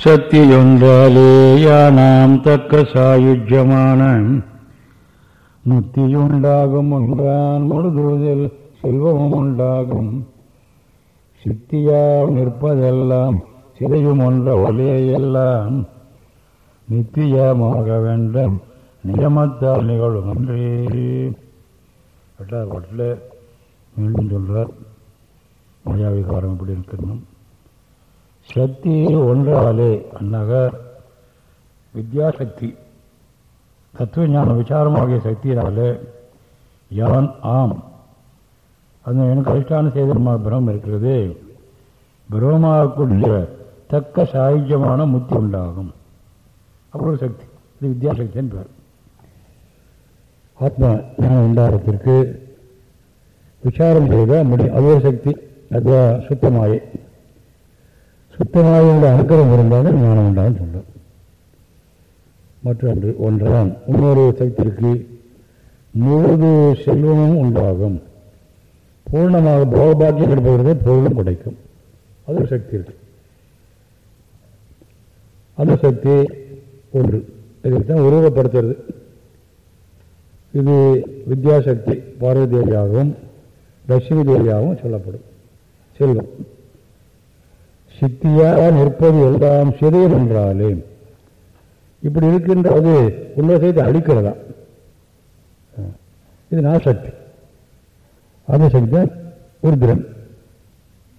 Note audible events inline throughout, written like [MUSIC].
சத்தியொன்றாலேயானாம் தக்க சாயுஜமான முத்தியுண்டாகும் ஒன்றான் முழுதுவதில் செல்வமும் உண்டாகும். சித்தியால் நிற்பதெல்லாம் சிதையும் ஒன்ற ஒலையெல்லாம் நித்தியமாக வேண்டும். நியமத்தால் நிகழும் என்றே எட்டாவது பாட்டில் மீண்டும் சொல்கிறார் மயாவிகாரம் இப்படி இருக்கணும் சக்தி ஒன்றாலே அன்னாக வித்யாசக்தி தத்துவஞான விசாரமாகிய சக்தியினாலே யான் ஆம். அது எனக்கு அதிஷ்டான செய்தமாக பிரம்மம் இருக்கிறது. பிரம்மமாகக்கூடிய தக்க சாயுஜமான முத்தி உண்டாகும். அப்புறம் சக்தி. இது வித்யாசக்தின்னு பேர் ஆத்மா ஞானம் உண்டாகிறதுக்கு விசாரம் செய்த முடியும் அதே சக்தி அது சுத்தமாயே. சுத்தமாயுடைய அனுக்கிரம் இருந்தாலும் ஞானம் உண்டாகும் சொல்லும் மற்றொன்று ஒன்றுதான். இன்னொரு சக்திக்கு முழுது செல்வமும் உண்டாகும். பூர்ணமாக போகபாக்கியம் கிடைப்பது பொருளும் கிடைக்கும். அது ஒரு சக்தி இருக்கு. அந்த சக்தி ஒன்று. இதுதான் உருவப்படுத்துறது இது வித்யாசக்தி பார்வதி தேவியாகவும் லட்சுமி தேவியாகவும் சொல்லப்படும். செல்வம். சித்தியாக நிற்பது எல்லாம் சிதையம் என்றாலே. இப்படி இருக்கின்ற அது உலகத்தை அழிக்கிறதா? இது நாசக்தி அந்த சக்தி தான்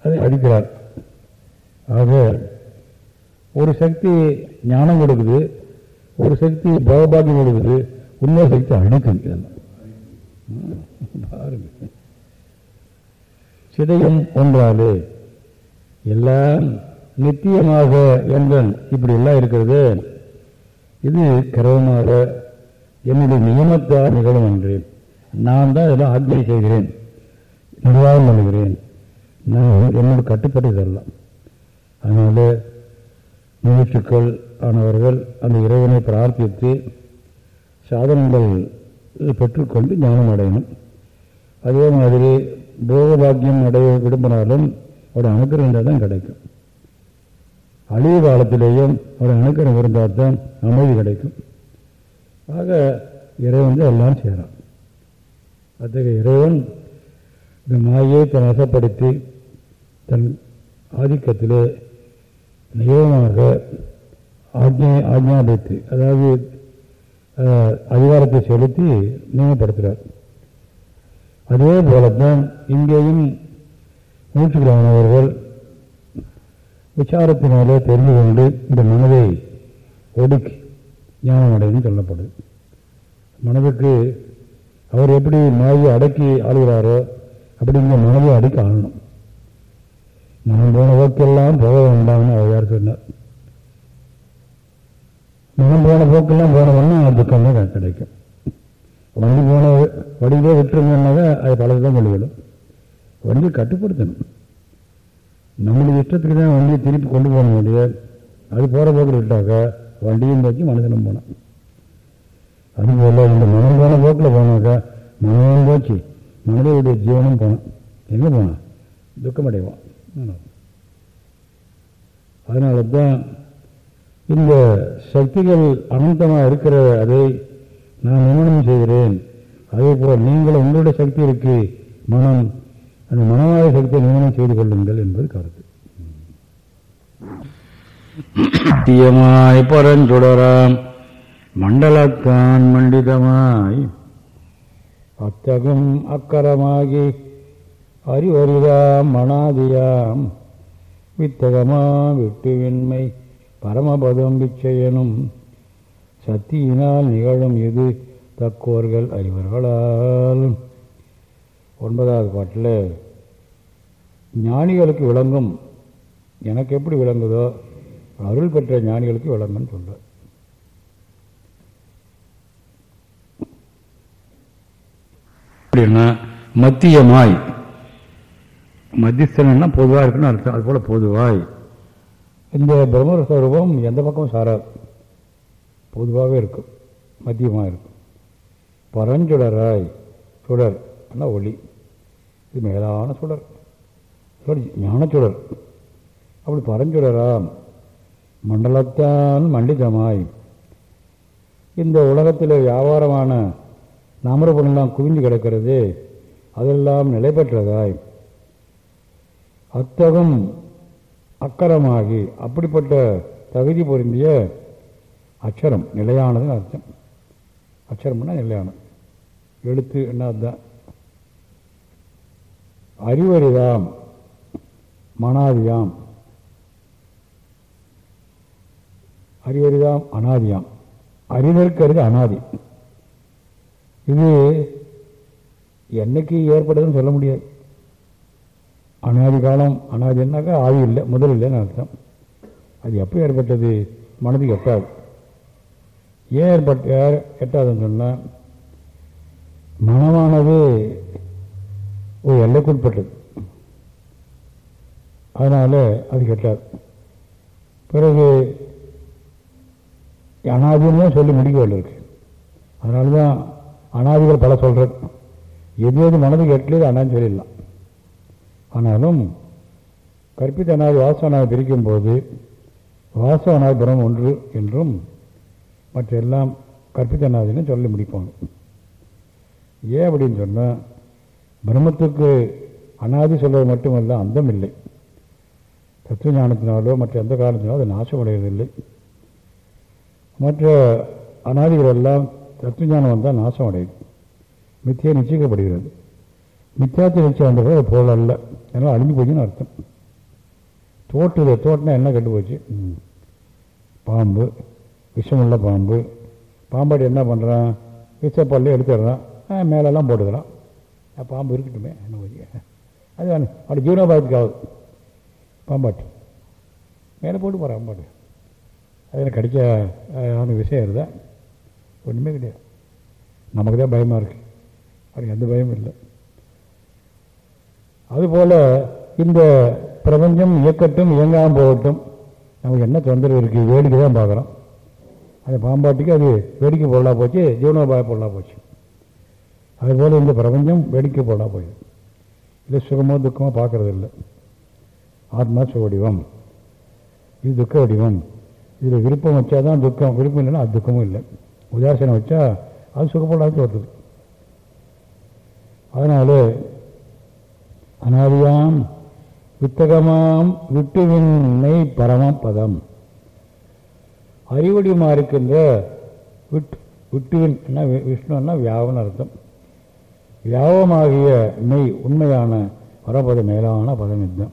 அதை அழிக்கிறார். ஆக ஒரு சக்தி ஞானம் கொடுக்குது ஒரு சக்தி பவபாகியம் கொடுக்குது இன்னொரு சக்தி அழிக்கும் பாருங்க. சிதையும் ஒன்றாலே. எல்லாம் நித்தியமாக என்றன் இப்படி எல்லாம் இருக்கிறது. இது கிரமமாக என்னுடைய நியமத்தால் நிகழும் என்றேன் நான் தான் இதெல்லாம் ஆக்ஞை செய்கிறேன். நிர்வாகம் பண்ணுகிறேன். நான் என்னோட கட்டுப்பட்டு இதெல்லாம் அதனால முயற்சிகள் ஆனவர்கள் அந்த இறைவனை பிரார்த்தித்து சாதனங்கள் பெற்றுக்கொண்டு ஞானம் அடையணும். அதே மாதிரி போக பாக்கியம் அடைய விரும்பினாலும் அவருடைய அனுக்கிரம் இருந்தால் தான் கிடைக்கும். அழிவு காலத்திலேயும் ஒரு அணுக்கரம் இருந்தால் தான் அமைதி கிடைக்கும். ஆக இறைவன் தான் எல்லாம் செய்கிறான் அத்தகைய இறைவன் இந்த மாயை தன் வசப்படுத்தி தன் ஆதிக்கத்திலே நியமமாக ஆஜ்ஞை ஆஜ்ஞாபித்து அதாவது அதிகாரத்தை செலுத்தி நியமப்படுத்துகிறார் அதே போலத்தான் இங்கேயும் நூற்றுக்கணக்கானவர்கள் விசாரத்தினாலே தெரிந்து கொண்டு இந்த மனதை ஒடுக்கி ஞானம் அடைன்னு சொல்லப்படுது. மனதுக்கு அவர் எப்படி மாயை அடக்கி ஆளுகிறாரோ அப்படி இந்த மனதை அடக்கி ஆளணும். மனம் போன போக்கெல்லாம் போக வேண்டாம்னு அவர் யார் சொன்னார்? மனம் போன போக்கெல்லாம் போனவொன்னா துக்கம் தான் கிடைக்கும். வண்டி போன வடிவே விட்டுருங்கன்னாக்கா அது பலது தான் வண்டியை கட்டுப்படுத்தணும். நம்மளுடைய இஷ்டத்துக்கு தான் வண்டியை திருப்பி கொண்டு போக முடியாது. அது போகிற போக்கில் விட்டாக்கா வண்டியும் போச்சு மனுஷனும் போனான். அதுபோல் இந்த மனம் போன போக்கில் போனாக்கா மனம் போச்சு மனதையுடைய ஜீவனும் போனான். எங்கே போனான்? துக்கமடைவான். அதனால தான் இந்த சக்திகள் அனந்தமாக இருக்கிற அதை நான் நியமனம் செய்கிறேன். அதே போல் நீங்களும் உங்களுடைய சக்தி இருக்கு மனம் அந்த மனவாய சக்தியை நியமனம் செய்து கொள்ளுங்கள் என்பது கருத்து. தீயமாய் பரஞ்சுடராம் மண்டலத்தான் மண்டிதமாய் அத்தகம் அக்கரமாகி அறிவறிதாம் மனாதியாம் வித்தகமா விட்டுவின்மை பரமபதம் பிச்சையனும் சத்தியினால் நிகழும் இது தக்கோர்கள் அறிவர்களால். ஒன்பதாவது பாட்டில் ஞானிகளுக்கு விளங்கும். எனக்கு எப்படி விளங்குதோ அருள் பெற்ற ஞானிகளுக்கு விளங்குன்னு சொல்ற. அப்படின்னா மத்தியமாய். மத்தியஸ்தனா பொதுவாக இருக்குன்னு அர்த்தம். அது போல பொதுவாய். இந்த பிரம்மஸ்வரூபம் எந்த பக்கமும் சாராது பொதுவாகவே இருக்கும். மத்தியமாக இருக்கும். பரஞ்சுடராய் சுடர் ஆனால் ஒளி. இது மேலான சுடர். சுடர். ஞானச்சுடர் அப்படி பரஞ்சுடராம் மண்டலத்தான் மண்டிதமாய். இந்த உலகத்தில் வியாபாரமான நாமரபுணெல்லாம் குவிந்து கிடக்கிறது. அதெல்லாம் நிலை பெற்றதாய். அத்தகம் அக்கரமாகி அப்படிப்பட்ட தகுதி பொருந்திய அச்சரம் நிலையானதுன்னு அர்த்தம். அச்சரம்னா நிலையானது. எழுத்து என்ன அதுதான் அறிவறிதாம் மனாதியாம். அறிவறிதாம் அனாதியாம். அறிதற்கருது அனாதி. இது என்னைக்கு ஏற்படுதுன்னு சொல்ல முடியாது. அனாதி காலம் அனாதினாக்கா ஆவி இல்லை முதல் இல்லைன்னு அர்த்தம். அது எப்போ ஏற்பட்டது? மனதுக்கு எட்டாது. ஏன் ஏற்பட்ட எட்டாதுன்னு சொன்னால் மனமானது ஒரு எல்லைக்குட்பட்டது அதனால் அது கேட்டார். பிறகு அனாதின்னு சொல்லி முடிக்க வேண்டியிருக்கு. அதனால தான் அனாதிகள் பல சொல்கிறேன் எது எது மனது எட்டலையோ அனான்னு சொல்லிடலாம். ஆனாலும் கற்பித்த அனாதி வாசவனாக பிரிக்கும்போது வாசவனாக புறம் ஒன்று என்றும் மற்ற எல்லாம் கற்பித்த அனாதின்னு சொல்லி முடிப்பாங்க. ஏன் அப்படின்னு சொன்னால் பிரம்மத்துக்கு அனாதி சொல்வது மட்டுமல்ல அந்தம் இல்லை. தத்துவ ஞானத்தினாலோ மற்ற எந்த காரணத்தினாலோ அது நாசமடைவதில்லை. மற்ற அனாதிகள் எல்லாம் தத்துவ ஞானம் வந்தால் நாசம் அடையுது மித்தியை நிச்சயிக்கப்படுகிறது. மித்தியாத்தி நிச்சயம் வந்தது அது பொருள் அல்ல. ஏன்னா அழிஞ்சு போச்சுன்னு அர்த்தம். தோட்டுது தோட்டினா என்ன கெட்டு போச்சு? ம். பாம்பு விஷமுள்ள பாம்பு. பாம்பாடி என்ன பண்ணுறான் விஷப்பல்ல எடுத்துடுறான். மேலெல்லாம் போட்டுக்கிறான். பாம்பு இருக்கட்டுமே என்ன போச்சு அது வேணும் அப்படி ஜீவனோபாயத்துக்காவது பாம்பாட்டி மேலே போட்டு போகிறான் பாம்பாட்டு அதில் கடிச்ச அவனுக்கு விஷயம் இருந்தா ஒன்றுமே கிடையாது நமக்கு தான் பயமாக இருக்குது அவனுக்கு எந்த பயமும் இல்லை அதுபோல் இந்த பிரபஞ்சம் இயக்கட்டும் இயங்காமல் போகட்டும் நமக்கு என்ன தொந்தரவு இருக்குது வேடிக்கை தான் பார்க்குறோம் அந்த பாம்பாட்டிக்கு அது வேடிக்கை பொருளாக போச்சு ஜீவனோபாய பொருளாக போச்சு அதுபோல் இந்த பிரபஞ்சம் வேடிக்கை போடா போயிடும் இல்லை சுகமோ துக்கமோ பார்க்கறது இல்லை ஆத்மா சுக வடிவம் இது துக்க வடிவம் இதில் விருப்பம் வச்சா தான் துக்கம். விருப்பம் இல்லைன்னா அது துக்கமும் இல்லை. உதாசீனம் வச்சா அது சுகப்படாது வருது. அதனால அனாதியாம் வித்தகமாம் விட்டுவின்மை பரமம் பதம் அறிவடிமா இருக்கின்ற விட்டு விட்டுவின் என்ன விஷ்ணுன்னா வியாபன அர்த்தம். வியாபமாகிய மெய் உண்மையான பரபத மேலான பதம் இதுதான்.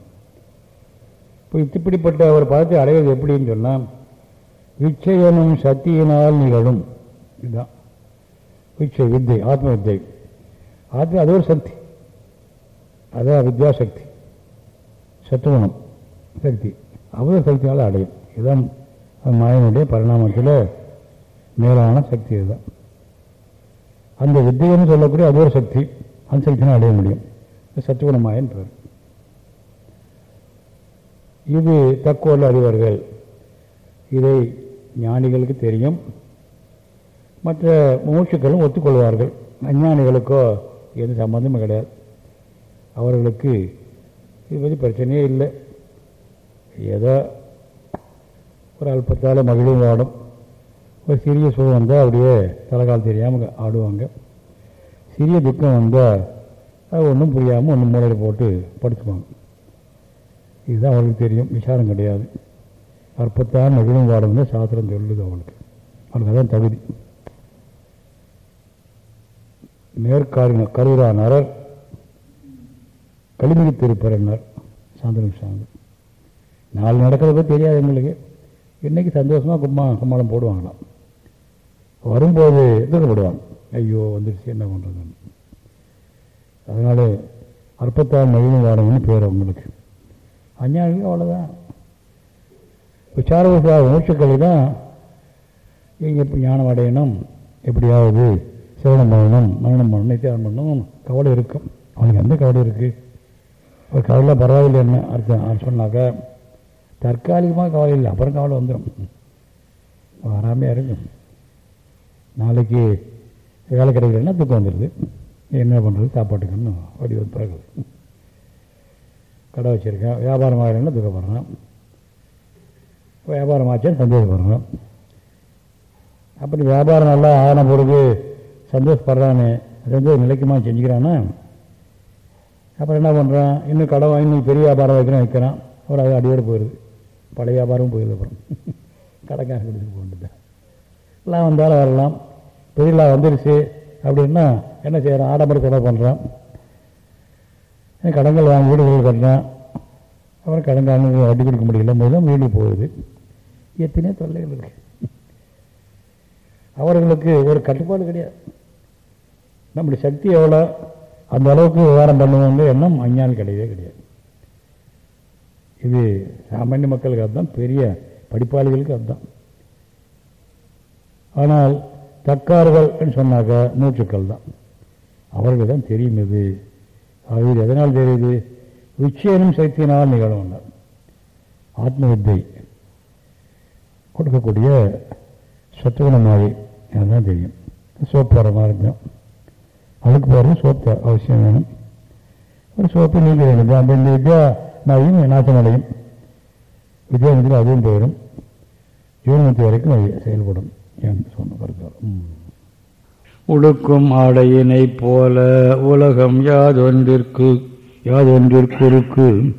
இப்போ இப்படிப்பட்ட ஒரு பதத்தை அடைவது எப்படின்னு சொன்னால் விச்சயனும் சக்தியினால் நிகழும். இதுதான். விச்சை வித்தை ஆத்ம வித்தை. ஆத்மா அது ஒரு சக்தி. அதான் வித்யாசக்தி. சத்துவனம் சக்தி. அமுத சக்தியால் அடையும். இதுதான் மாயனுடைய பரிணாமத்தில் மேலான சக்தி இதுதான். அந்த வித்தியன்னு சொல்லக்கூடிய அது ஒரு சக்தி. அந்த சக்தினால் அடைய முடியும். இது பேர் இது தக்கோல் அறிவர்கள். இதை ஞானிகளுக்கு தெரியும். மற்ற மூச்சுக்களும் ஒத்துக்கொள்வார்கள். அஞ்ஞானிகளுக்கோ எந்த சம்பந்தமும் கிடையாது. அவர்களுக்கு இது பற்றி பிரச்சனையே இல்லை. ஏதோ ஒரு அல்பத்தால் மகிழும் வாடும். ஒரு சிறிய சுகம் வந்தால் அப்படியே தலைகால் தெரியாமல் ஆடுவாங்க. சிறிய துக்கம் வந்தால் அது ஒன்றும் புரியாமல் ஒன்று மூலையில் போட்டு படுத்துவாங்க. இதுதான் அவளுக்கு தெரியும். விசாரம் கிடையாது. அற்பத்தான் மகிழும் வாடும்னு சாஸ்திரம் சொல்லுது அவளுக்கு அவளுக்கு அதான் தகுதி. மேற்காரின கருவிரா நரர் கலிமிகு திருப்பரனர் சாந்தனம் சாந்தம் நாலு நடக்கிறத பற்றி தெரியாது எங்களுக்கு. இன்னைக்கு சந்தோஷமாக கும்மா கும்மாளம் போடுவாங்களாம். வரும்போது துக்கப்படுவாங்க ஐயோ வந்துடுச்சு என்ன பண்ணுறதுன்னு அதனால அற்பத்தால் மகிழும் வாடகம்னு பேர் அவங்களுக்கு. அஞ்ஞானிக்கு அவ்வளோதான் விசார விசார மூச்சுக்களை தான் இங்கே எப்படி ஞானம் அடையணும் எப்படியாவது சிவனம் பண்ணணும் மரணம் பண்ணணும் நித்தியானம் பண்ணணும் கவலை இருக்கும் அவனுக்கு எந்த கவலை இருக்குது ஒரு கவலை பரவாயில்லை என்ன? அர்த்தம் அது சொன்னாக்கா தற்காலிகமாக கவலை இல்லை அப்புறம் கவலை வந்துடும் வராமையாக இருக்கும். நாளைக்கு வேலை கிடைக்கலன்னா துக்கம் வந்துடுது என்ன பண்ணுறது சாப்பாட்டுக்குன்னு வடி வந்து பிறகு கடை வச்சுருக்கேன் வியாபாரம் ஆகலைன்னா துக்கப்படுறான் வியாபாரம் ஆச்சு சந்தோஷப்படுறோம் அப்படி வியாபாரம் நல்லா ஆன பிறகு சந்தோஷப்படுறானே ரெண்டு நிலைக்குமா செஞ்சுக்கிறானா? அப்புறம் என்ன பண்ணுறான் இன்னும் கடை வாங்கி இன்னும் பெரிய வியாபாரம் வைக்கிறான் வைக்கிறான். அப்புறம் அது அடியோடு போயிடுது. பழைய வியாபாரமும் போயிடுது அப்புறம். கடைக்காரன் கொடுத்துட்டு போகிறது எல்லாம் வந்தாலும் வரலாம். பெரியலாம் வந்துருச்சு அப்படின்னா என்ன செய்கிறோம் ஆடம்பர செலவு பண்ணுறோம் கடன்கள் வாங்கி வீடுகள் கட்டுறான் அப்புறம் கடன்காரனுக்கு வட்டி கொடுக்க முடியல. முதல்ல வீடு போகுது. எத்தனையோ தொல்லைகள் இருக்கு. அவர்களுக்கு ஒரு கட்டுப்பாடு கிடையாது. நம்முடைய சக்தி எவ்வளோ? அந்த அளவுக்கு விவகாரம் பண்ணுவோங்க எண்ணம் அஞ்ஞானம் கிடையவே கிடையாது. இது சாமானிய மக்களுக்கு அதுதான். பெரிய படிப்பாளிகளுக்கு அதுதான். ஆனால் தக்கார்கள் சொன்னாக்க மூச்சுக்கள் தான். அவர்களுக்கு தான் தெரியும் இது. இது எதனால் தெரியுது? விச்சயனும் சக்தியினால் நிகழும் ஆத்ம வித்தை கொடுக்கக்கூடிய சத்துவனமாகி தான் தெரியும். சோப்பு வர மாதிரி இருக்கும். அதுக்கு பாருங்கள் சோப்பு அவசியம் வேணும். ஒரு சோப்பு நீங்க வேணும். அந்த இந்த வித்யா நாயும் நாசமடையும் வித்யானத்தில் அதுவும் போயிடும். ஜீவனத்தி வரைக்கும் செயல்படும். என்று சொன்ன கருத்து உடுக்கும் ஆடையினை போல உலகம் யாதொன்றிற்கு யாதொன்றிற்குருக்கு.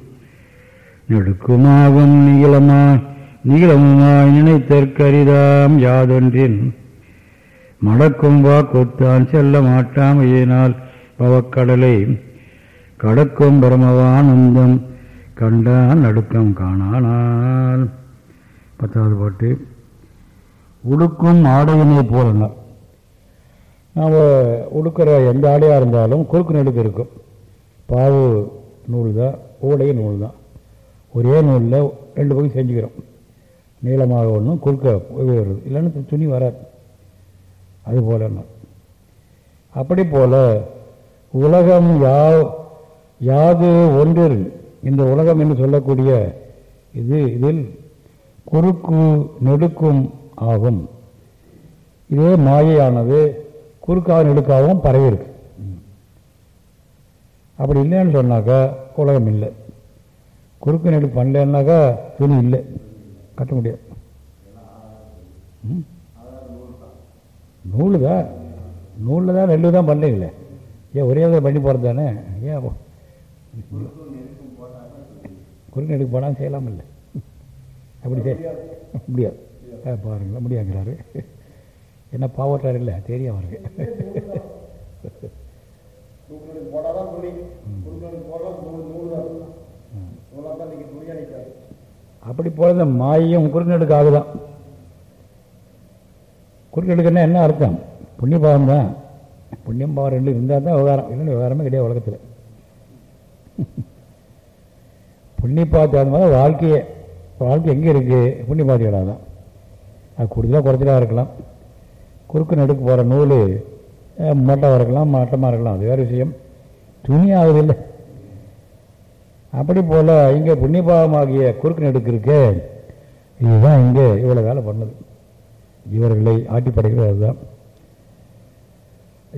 நெடுக்குமாகும் நீளமா நீளமுமாய் நினைத்தற்கரிதாம் யாதொன்றின். மடக்கும் வாக்குத்தான் செல்ல மாட்டாமையினால் பவக்கடலை. கடக்கும் பிரமவானந்தம் கண்டான் நடுக்கம் காணானால். பத்தாவது பாட்டு. உடுக்கும் ஆடையினை போலனா. நாம் உடுக்கிற எந்த ஆடையாக இருந்தாலும் குறுக்கு நெடுக்கு இருக்கும். பாவு நூல் தான் ஊடைய நூல் தான் ஒரே நூலில் ரெண்டு பக்கம் செஞ்சுக்கிறோம். நீளமாக ஒன்றும் குறுக்க வருது இல்லைன்னா துணி வராது. அது போலன்னா. அப்படி போல் உலகம் யா யாது ஒன்றில் இந்த உலகம் என்று சொல்லக்கூடிய இது இதில் குறுக்கு நெடுக்கும் ஆகும். இதே மாயையானது குறுக்காக நெடுக்காகவும் பரவி இருக்கு அப்படி இல்லைன்னு சொன்னாக்கா உலகம் இல்லை. குறுக்கு நெடு பண்ணலன்னாக்கா துணி இல்லை. கட்ட முடியாது. நூலு தான். நூலில் தான் நெல்லு தான் பண்ணீங்களே. ஏன் ஒரே விதம் பண்ணி போகிறது தானே? ஏன் குறுக்கு நெடுக்கு போனால் செய்யலாம். இல்லை அப்படி செய்ய முடியாது பாருங்களா முடியாங்கிறாரு என்ன பாவட்டார் இல்லை தெரியும் அவருக்கு. அப்படி போகிறத மாயும் குறுநெடுக்கு ஆகுதான் குறுக்கெடுக்குன்னா என்ன அர்த்தம்? புண்ணிய பாவம் தான். புண்ணியம் பாவம் ரெண்டு இருந்தால் தான் விவகாரம். இல்லைன்னு விவகாரமே கிடையாது உலகத்தில். புண்ணிய பாவத்தை அந்த மாதிரி வாழ்க்கையே. வாழ்க்கை எங்கே இருக்குது புண்ணிய பாவத்தையோட தான் அது கூடுதலாக குறைச்சலாக இருக்கலாம். குறுக்கு நடுக்கு போகிற நூல் மோட்டமாக இருக்கலாம் மாட்டமாக இருக்கலாம். அது வேறு விஷயம். துணி ஆகுதில்லை. அப்படி போல் இங்கே புண்ணியபாவமாகிய குறுக்கு நடுக்கு இருக்கு இதுதான் இங்கே இவ்வளோ வேலை பண்ணுது. ஜீவர்களை ஆட்டி அதுதான்.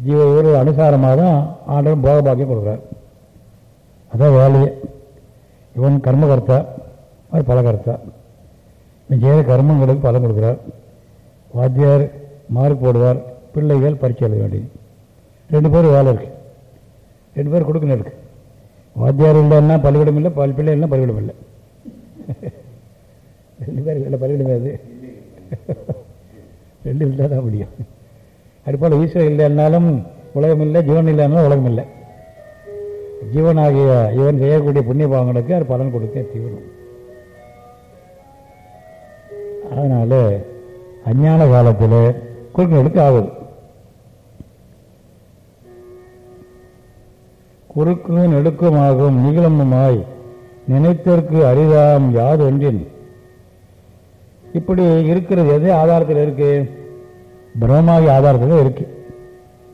ஜீவ ஒரு அனுசாரமாக தான் ஆண்டவன் போக பாக்கியம் கொடுக்குறார். அதான் வேலையே. இவன் கர்மகர்த்தா அது பலகர்த்தா. செய்கிற கர்மங்களுக்கு பலம் கொடுக்குறார். வாத்தியார் மார்க் போடுவார். பிள்ளைகள் பரீட்சை எழுத வேண்டியது. ரெண்டு பேரும் வேலை இருக்கு. ரெண்டு பேர் கொடுக்கணும் இருக்கு. வாத்தியார் இல்லைன்னா பள்ளிக்கூடம் இல்லை பல் பிள்ளை இல்லை பள்ளிக்கூடம் இல்லை. ரெண்டு பேர் இல்லை பள்ளிக்கூடம் அது ரெண்டு இருந்தால் தான் முடியும். அதுபோல் ஈஸ்வரன் இல்லைன்னாலும் உலகம் இல்லை ஜீவன் இல்லைனாலும் உலகம் இல்லை. ஜீவனாகிய இவன் செய்யக்கூடிய புண்ணிய பாவங்களுக்கு அது பலன் கொடுக்க தீவிரம் அதனால அஞ்ஞான காலத்தில் குறுக்குகளுக்கு ஆகுது குறுக்கும் நெடுக்குமாகும் நிகழமுமாய் நினைத்தற்கு அரிதாம் யாது ஒன்றின் இப்படி இருக்கிறது எது ஆதாரத்தில் இருக்கு? பிரம்மாகி ஆதாரத்தில் இருக்கு.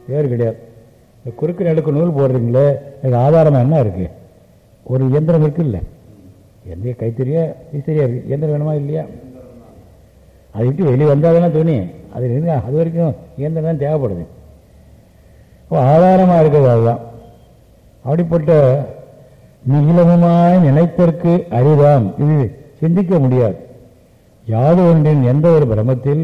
வேறு கிடையாது. இந்த குறுக்கு நெடுக்கு நூல் போடுறீங்களே அதுக்கு ஆதாரமாக என்ன இருக்கு? ஒரு இயந்திரம் இருக்கு இல்லை எந்த கைத்தறியா விசரியா இருக்கு. இயந்திரம் வேணுமா இல்லையா? அதை விட்டு வெளியே வந்தால் தானே துணி? அது இருந்து அது வரைக்கும் இயந்திரம் தான் தேவைப்படுது. இப்போ ஆதாரமாக இருக்கிறது அதுதான். அப்படிப்பட்ட நிகிலமுமாய் நினைப்பதற்கு அரிதாம். இது சிந்திக்க முடியாது. யாது ஒன்றின் எந்த ஒரு பிரமத்தில்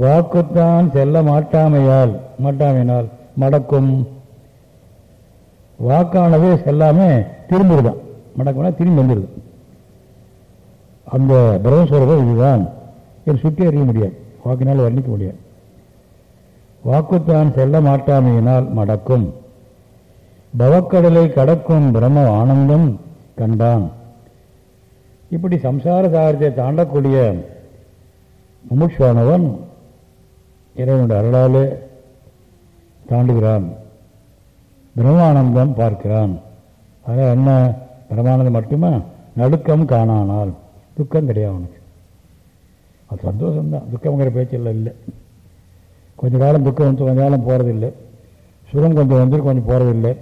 வாக்குத்தான் செல்ல மாட்டாமையால் மாட்டாமையினால் மடக்கும். வாக்கானது செல்லாமல் திரும்பிடுதான். மடக்கம்னா திரும்பி வந்துடுது. அந்த பிரம்மஸ்வரூபம் இதுதான். இது சுற்றி அறிய முடியாது. வாக்கினால் வர்ணிக்க முடியாது. வாக்குத்தான் செல்ல மாட்டாமையினால் மடக்கும். பவக்கடலை கடக்கும் பிரம்ம ஆனந்தம் கண்டான். இப்படி சம்சார சாகரத்தை தாண்டக்கூடிய முமுட்சானவன் இறைவனுடைய அருளாலே தாண்டுகிறான். பிரம்மானந்தம் பார்க்கிறான். அதில் என்ன? பிரமானந்தம் மட்டுமா? நடுக்கம் காணானால். துக்கம் கிடையாது அவனுக்கு அது சந்தோஷம்தான். துக்கம்ங்கிற பேச்செல்லாம் இல்லை. கொஞ்ச காலம் துக்கம் வந்து கொஞ்ச காலம் போகிறதில்லை சுகம் கொஞ்சம் வந்துட்டு கொஞ்சம் போகிறதில்லை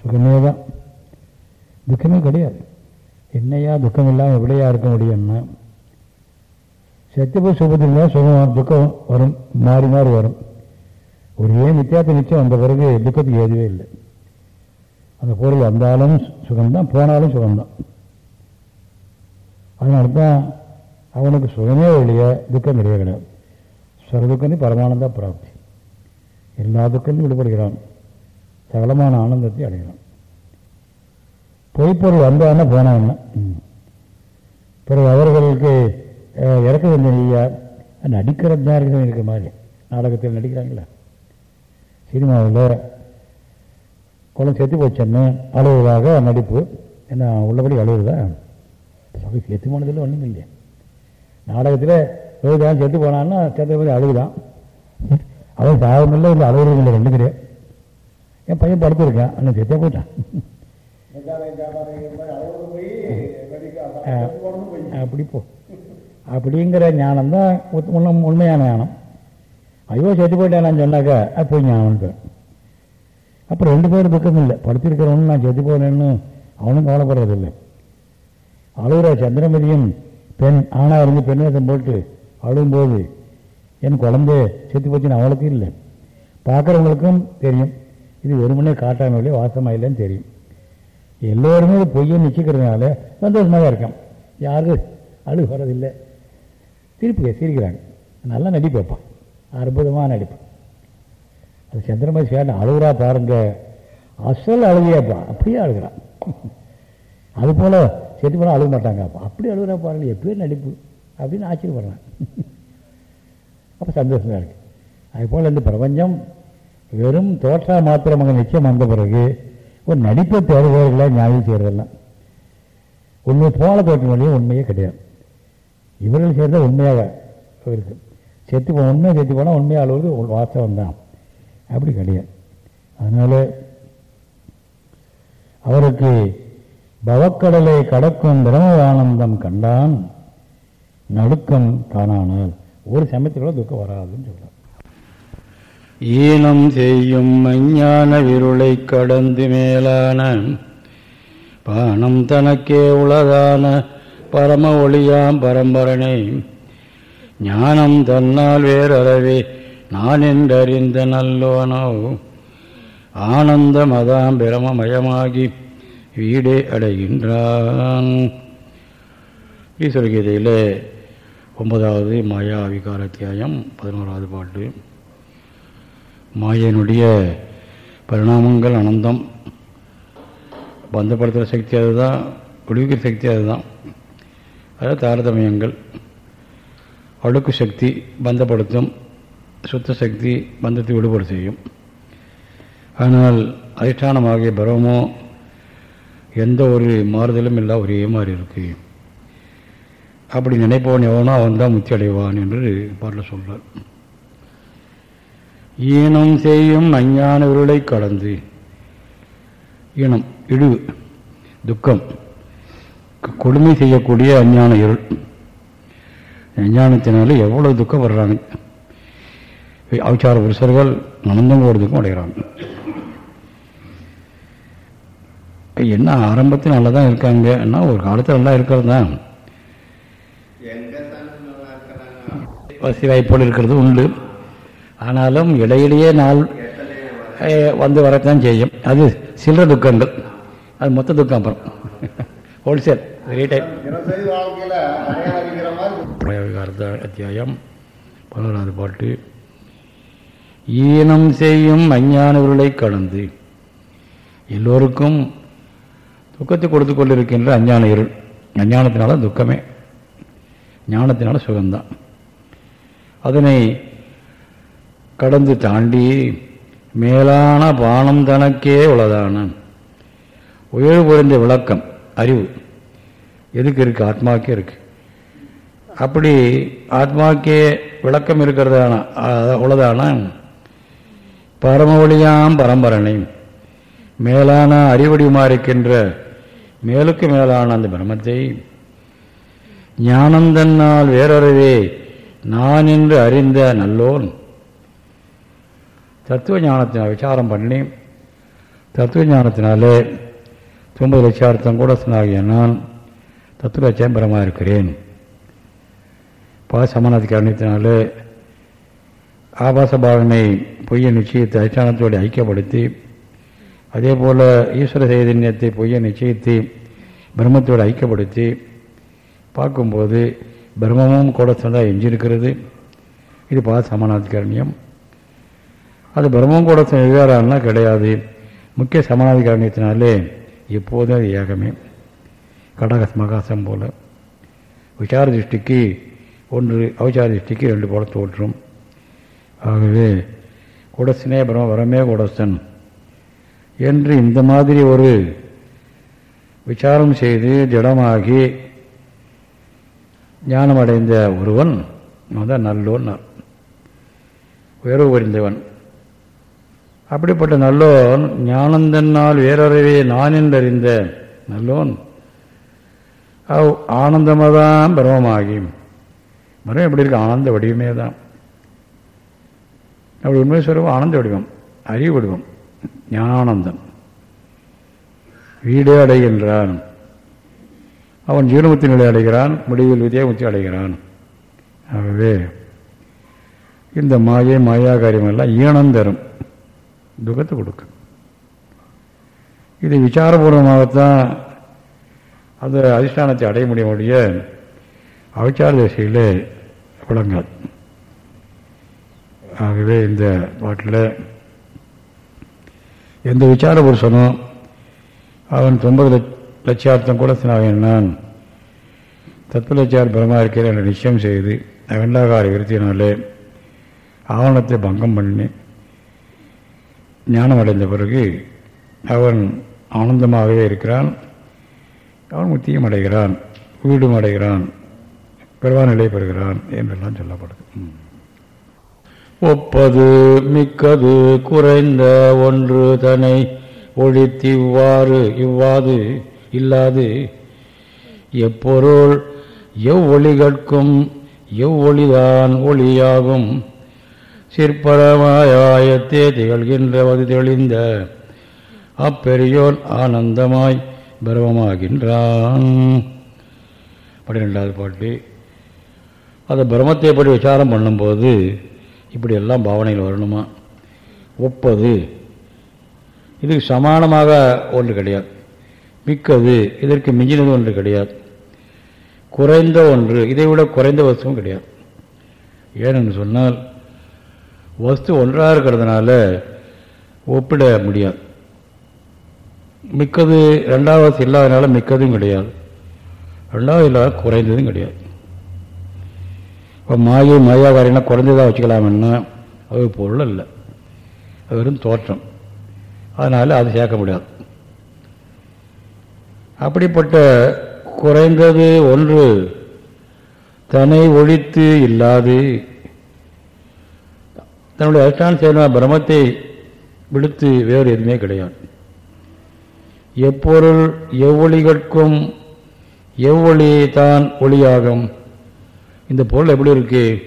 சுகமே தான் துக்கமே கிடையாது. என்னையா துக்கம் இல்லாமல் எப்படியா இருக்க முடியும்னா செத்து போய் சுபத்தில் சுகம் துக்கம் வரும் மாறி மாறி வரும். ஒரே மித்தியாத்த நிச்சயம் வந்த பிறகு துக்கத்துக்கு ஏதுவே இல்லை. அந்த பொருள் வந்தாலும் சுகம்தான் போனாலும் சுகம்தான். அதனால தான் அவனுக்கு சுகமே இல்லையே துக்கம் கிடையாது கிடையாது. சர்வதுக்கனி பரமானந்த பிராப்தி. எல்லா துக்கத்தையும் விடுபடுகிறான் சகலமான ஆனந்தத்தை அடைகிறான். பொய்ப்பொருள் வந்தான்னா போனான்னா பிறகு அவர்களுக்கு இறக்க வேண்டிய இல்லையா? நடிக்கிறது தான் இருக்க இருக்கிற மாதிரி. நாடகத்தில் நடிக்கிறாங்களா சினிமாவில் குளம் செத்து போச்சேன்னு அழுவதாக நடிப்பு. என்ன உள்ளபடி அழுவுதா? சபை செத்து போனதில் ஒன்றும் இல்லையா. நாடகத்தில் எழுதான் செத்து போனான்னா செத்த மாதிரி அழுகுதான். அவன் சாகமில்லை இல்லை அழுகுறது இல்லை ரெண்டு பேரும். என் பையன் படுத்துருக்கான் அண்ணன் செத்தே போயிட்டான் அப்படி போ. அப்படிங்கிற ஞானம் தான் உண்மையான ஞானம். ஐயோ செத்து போயிட்டானான்னு சொன்னாக்கா அது போய் ஞானம்னு அப்புறம் ரெண்டு பேரும் துக்கம் இல்லை படுத்திருக்கிறவனு நான் செத்து போனேன்னு அவனும் கவலைப்படுறதில்லை. அழுகிற சந்திரமதியும் பெண் ஆனா இருந்து பெண்வேஷம் போட்டு அழும்போது என் குழந்தை செத்து போச்சுன்னு அவளுக்கும் இல்லை. பார்க்குறவங்களுக்கும் தெரியும். இது வெறுமனே காட்டாமல் இல்லையே வாசமாக இல்லைன்னு தெரியும். எல்லோருமே இது பொய்யை நிச்சயிக்கிறதுனால சந்தோஷமாக இருக்கான். யாரும் அழுகு வர்றதில்லை. திருப்பி சிரிக்கிறாங்க நல்லா நடிப்பு வைப்பான் அற்புதமாக நடிப்பு. அது சந்திரமதி சேட்டன் அழுகுறா பாருங்க. அசல் அழுகையாப்பா. அப்படியே அழுகிறான் அது போல செத்து போனால் அழுக மாட்டாங்க. அப்போ அப்படி அழுகுறா பாருங்க எப்பயும் நடிப்பு அப்படின்னு ஆச்சரியப்படுறான். [LAUGHS] அப்போ சந்தோஷமாக இருக்கு. அதுபோல் இந்த பிரபஞ்சம் வெறும் தோற்றா மாத்திரம் அங்கே நிச்சயம் வந்த பிறகு ஒரு நடிப்பை தேடுபவர்களாக ஞாயிறு செய்கிறதெல்லாம் உண்மை போல தோற்றம் வழியும் உண்மையே கிடையாது. இவர்கள் செய்கிறத உண்மையாக இருக்கு. செத்து போ உண்மையை செத்து போனால் உண்மையாக அழுவது வாஸ்தவம் தான் அப்படி கிடையாது. அதனால் அவருக்கு பவக்கடலை கடக்கும் பிரமவானந்தம் கண்டான். நடுக்கம் தானானால். ஒரு சமயத்தில் கூட துக்கம் வராதுன்னு சொல்றார். ஈனம் செய்யும் அஞ்ஞான விருளை கடந்து மேலான பானம் தனக்கே உளதான பரம ஒளியாம் பரம்பரனை ஞானம் தன்னால் வேறறவே நான் என்றறிந்த நல்லோனோ ஆனந்த மதாம் பிரமமயமாகி வீடே அடைகின்றான். ஈஸ்வரகீதையில் ஒன்பதாவது மாயா விகார அத்தியாயம் பதினோராவது பாட்டு. மாயனுடைய பரிணாமங்கள் அனந்தம். பந்தப்படுத்துகிற சக்தி அதுதான் விடுவிக்கிற சக்தி அதுதான். அதாவது தாரதமியங்கள். அழுக்கு சக்தி பந்தப்படுத்தும் சுத்த சக்தி பந்தத்தை விடுபாடு செய்யும். ஆனால் அதிஷ்டானமாகிய பிரமோ எந்த ஒரு மாறுதலும் இல்லை ஒரே மாதிரி இருக்குது அப்படி நினைப்பவன் எவனோ அவன் தான் முத்தி அடைவான் என்று பாட்டில் சொல்றார். ஈனம் செய்யும் அஞ்ஞான உருளை கடந்து ஈனம் இழிவு துக்கம் கொடுமை செய்யக்கூடிய அஞ்ஞான இருள். அஞ்ஞானத்தினால எவ்வளவு துக்கம் வர்றாங்க. அவச்சார புருஷர்கள் நனந்தம் போகிறதுக்கும் அடைகிறாங்க. என்ன ஆரம்பத்தில் நல்லா தான் இருக்காங்க? என்ன ஒரு காலத்தில் நல்லா இருக்கிறது? தான் வசதி வாய்ப்போடு இருக்கிறது உண்டு. ஆனாலும் இடையிலேயே நாள் வந்து வரத்தான் செய்யும். அது சில்லற துக்கங்கள். அது மொத்த துக்கம் அப்புறம். ஹோல்சேல் ரீட்டைல் பிரயோகார்த்த அத்தியாயம் பதினோராவது பாட்டு. ஈனம் செய்யும் அஞ்ஞானவர்களை உருளை கடந்து எல்லோருக்கும் துக்கத்தை கொடுத்து கொண்டிருக்கின்ற அஞ்ஞான இருள் அஞ்ஞானத்தினால துக்கமே. ஞானத்தினால சுகம்தான். அதனை கடந்து தாண்டி மேலான பானம் தனக்கே உள்ளதான உயர்வு புரிந்த விளக்கம் அறிவு. எதுக்கு இருக்குது ஆத்மாக்கே இருக்கு. அப்படி ஆத்மாக்கே விளக்கம் இருக்கிறதான உள்ளதான பரம ஒளியாம் பரம்பரனை மேலான அறிவடியுமா இருக்கின்ற மேலுக்கு மேலான அந்த பிரம்மத்தை ஞானந்தன்னால் வேறொருவே நான் என்று அறிந்த நல்லோன். தத்துவ ஞானத்தினால் விசாரம் பண்ணி தத்துவ ஞானத்தினாலே துன்ப லட்சார்த்தம் கூட ஆகிய நான் தத்துவ லட்சியம் பெறமாக இருக்கிறேன் பாசமானது காரணத்தினாலே ஆபாச பாவனை பொய்ய நிச்சயத்தை அதிஷ்டானத்தோடு ஐக்கியப்படுத்தி அதே போல் ஈஸ்வர சைதன்யத்தை பொய்ய நிச்சயித்து பிரம்மத்தோடு ஐக்கியப்படுத்தி பார்க்கும்போது பிரம்மமும் கூட தான் எஞ்சிருக்கிறது இது பார்த்து சமானாதிகரணியம் அது பிரம்மம் கூட விவகாரம்னா கிடையாது. முக்கிய சமானாதிகரணியத்தினாலே எப்போதும் அது ஏகமே. கடக மகாசம் போல். விசார திருஷ்டிக்கு ஒன்று அவசார திருஷ்டிக்கு ரெண்டு போல தோற்றும். ஆகவே குடசனே பிரம்ம வரமே குடசன் என்று இந்த மாதிரி ஒரு விசாரம் செய்து திடமாகி ஞானமடைந்த ஒருவன் தான் நல்லோன் உயர்வு புரிந்தவன். அப்படிப்பட்ட நல்லோன் ஞானந்தன்னால் வேறொருவே நான் என்றறிந்த நல்லோன் அவ் ஆனந்தமதான் பிரமமாகி மரம் எப்படி இருக்கு? ஆனந்த வடிவமே தான் அப்படி உண்மை சொல்லுவோம் ஆனந்த வடிவம் அறிவு வடிவம். ஞானானந்தன் வீடே அடைகின்றான். அவன் ஜீவனமுத்தி நிலை அடைகிறான் முடிவில் வித்யாமுத்தி அடைகிறான். ஆகவே இந்த மாயை மாயா காரியமெல்லாம் ஈனம் தரும் துக்கத்தை கொடுக்கும். இது விசாரபூர்வமாகத்தான் அந்த அதிஷ்டானத்தை அடைய முடிய உடைய அவச்சார திசையில் விளங்காது. ஆகவே இந்த பாட்டில் எந்த விசார புருஷனோ அவன் தொம்பது லட்ச லட்சியார்த்தம் கூட நான் தத்துவ லட்சியார் பிரமா இருக்கிறேன் நிச்சயம் செய்து அகண்டாகார விருத்தினாலே ஆவணத்தை பங்கம் பண்ணி ஞானம் அடைந்த பிறகு அவன் ஆனந்தமாகவே இருக்கிறான். அவன் முத்தியும் அடைகிறான் வீடும் அடைகிறான் பெருவான் நிலை பெறுகிறான் என்றெல்லாம் சொல்லப்படுது. ஒப்பது மிக்கது குறைந்த ஒன்று தனை ஒழித்து இவ்வாறு இவ்வாது இல்லாது. எப்பொருள் எவ்வொளிகட்கும் எவ்வொளிதான் ஒளியாகும். சிற்பரமாயத்தே திகழ்கின்றவது தெளிந்த. அப்பெரியோன் ஆனந்தமாய் பிரமமாகின்றான். பன்னிரெண்டாவது பாட்டு. அந்த பிரம்மத்தை பற்றி விசாரம் பண்ணும்போது இப்படி எல்லாம் வரணுமா? ஒப்பது. இதுக்கு சமானமாக ஒன்று கிடையாது. மிக்கது இதற்கு மிஞ்சினது ஒன்று கிடையாது. குறைந்த ஒன்று இதை விட குறைந்த வஸ்துவும் கிடையாது. ஏனென்று சொன்னால் வஸ்து ஒன்றாக இருக்கிறதுனால ஒப்பிட முடியாது. மிக்கது ரெண்டாவது வசதி இல்லாதனால மிக்கதும் கிடையாது. ரெண்டாவது இல்லாத குறைந்ததும் கிடையாது. இப்போ மாயை மாயாகாரியெல்லாம் குறைஞ்சதாக வச்சுக்கலாம்னா அது பொருள் இல்லை அது வெறும் தோற்றம். அதனால் அது சேர்க்க முடியாது. அப்படிப்பட்ட குறைந்தது ஒன்று தன்னை ஒழித்து இல்லாது. தன்னுடைய அதிஷ்டான செயலான பிரமத்தை விடுத்து வேறு எதுவுமே கிடையாது. எப்பொருள் எவ்வொளிகட்கும் எவ்வொளி தான் ஒளியாகும். இந்த பொருள் எப்படி இருக்கு?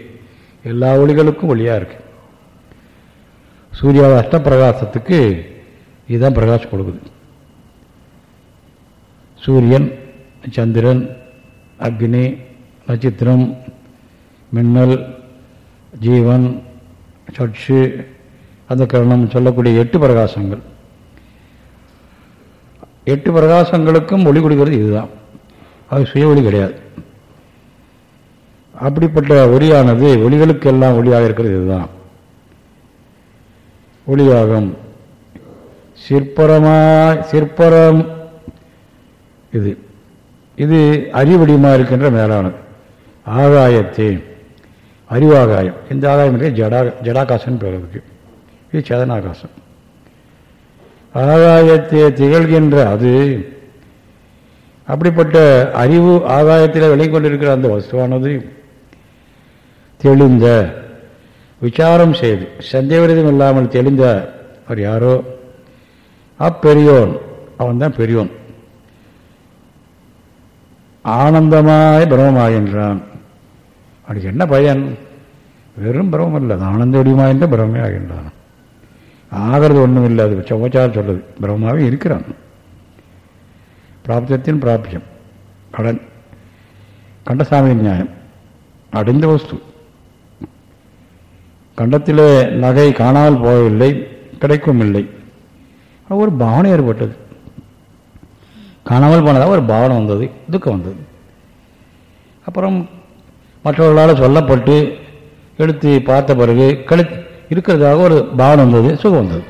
எல்லா ஒளிகளுக்கும் ஒளியாக இருக்கு. அஷ்ட பிரகாசத்துக்கு இதுதான் பிரகாஷ் கொடுக்குது. சூரியன் சந்திரன் அக்னி நட்சத்திரம் மின்னல் ஜீவன் சட்சு அந்த கரணம் சொல்லக்கூடிய எட்டு பிரகாசங்கள். எட்டு பிரகாசங்களுக்கும் ஒளி கொடுக்கிறது இதுதான். அது சுய ஒளி கிடையாது. அப்படிப்பட்ட ஒளியானது ஒளிகளுக்கெல்லாம் ஒளியாக இருக்கிறது இதுதான். ஒளியாகும் சிற்பரமா சிற்பரம். இது இது அறிவடிமா இருக்கின்ற மேலானது. ஆகாயத்தை அறிவாகாயம். இந்த ஆகாயம் இருக்கு ஜடா ஜடாகாசன் பேர் இது சேதனாகாசம். ஆகாயத்தை திகழ்கின்ற அது அப்படிப்பட்ட அறிவு ஆகாயத்தில் விளங்கி கொண்டிருக்கிற அந்த வஸ்துவானது தெளிந்த விசாரம் செய்து சந்தேகவிரதம் இல்லாமல் தெளிந்த அவர் யாரோ? அப்பெரியோன். அவன் தான் பெரியோன். ஆனந்தமாய் பிரமமாகின்றான் அவனுக்கு என்ன பயன்? வெறும் பிரமம் இல்லை அது ஆனந்த வடிவமாகின்ற பிரமே ஆகின்றான் ஆகிறது ஒன்றும் இல்லை அது சோச்சாரம் சொல்லுது பிரம்மாவே இருக்கிறான். பிராப்தத்தின் பிராபியம் கடன் கண்டசாமி நியாயம் அடைந்த வஸ்து. கண்டத்திலே நகை காணாமல் போகவில்லை கிடைக்கும் இல்லை ஒரு பாவனை ஏற்பட்டது. காணாமல் போனதாக ஒரு பாவனை வந்தது துக்கம் வந்தது. அப்புறம் மற்றவர்களால் சொல்லப்பட்டு எடுத்து பார்த்த பிறகு கழி இருக்கிறதாக ஒரு பாவனை வந்தது சுகம் வந்தது.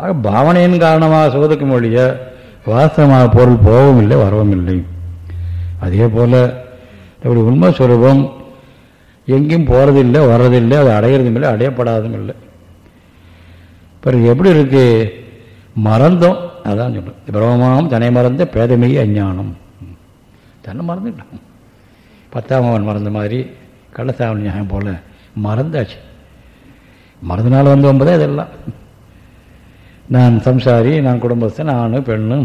ஆக பாவனையின் காரணமாக சுகத்துக்கும் ஒழிய வாஸ்தவமாக பொருள் போகவும் இல்லை வரவும் இல்லை அதே போல் இப்படி உண்மை சுரூபம் எங்கேயும் போகிறதில்லை வர்றதில்லை அது அடையிறதும் இல்லை அடையப்படாதும் இல்லை. பிறகு எப்படி இருக்குது மறந்தோம். அதான் சொல்கிறேன் பிரமமாம் தன்னை மறந்த பேதமையே அஞ்ஞானம் தன்னை மறந்துட்டான் பத்தாம் அவன் மறந்த மாதிரி கள்ளசாமன் ஞாபகம் போல் மறந்தாச்சு. மறந்தனால வந்து வந்ததே இதெல்லாம் நான் சம்சாரி நான் குடும்பஸ்தன் நான் பெண்ணு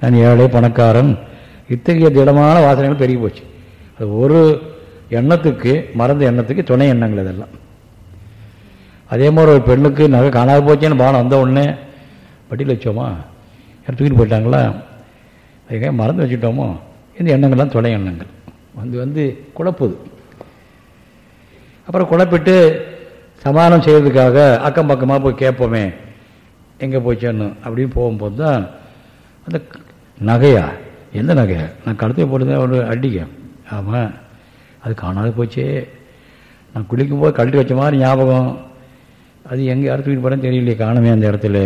நான் ஏழை பணக்காரன் இத்தகைய திடமான வாசனைகள் பெருகி போச்சு. அது ஒரு எண்ணத்துக்கு மறந்த எண்ணத்துக்கு துணை எண்ணங்கள் இதெல்லாம். அதே மாதிரி ஒரு பெண்ணுக்கு நகை காணாது போச்சேன்னு பானம் வந்த உடனே பட்டியல் வச்சோமா? யாரும் தூக்கிட்டு போயிட்டாங்களா? அதுக்காக மறந்து வச்சுட்டோமோ இந்த எண்ணங்கள்லாம் துணை எண்ணங்கள். வந்து வந்து குழப்புது. அப்புறம் குழப்பிட்டு சமாதானம் செய்கிறதுக்காக அக்கம் பக்கமாக போய் கேட்போமே எங்கே போச்சேன்னு அப்படின்னு போகும்போது தான் அந்த நகையா? எந்த நகையா? நான் கழுத்தை போட்டுதான் ஒரு அடிக்க ஆமாம் அது காணாது போச்சே. நான் குளிக்கும் போது கழட்டி வச்ச மாதிரி ஞாபகம். அது எங்கே யார் தூக்கிட்டு போகிறேன்னு தெரியலையே காணுமே அந்த இடத்துல.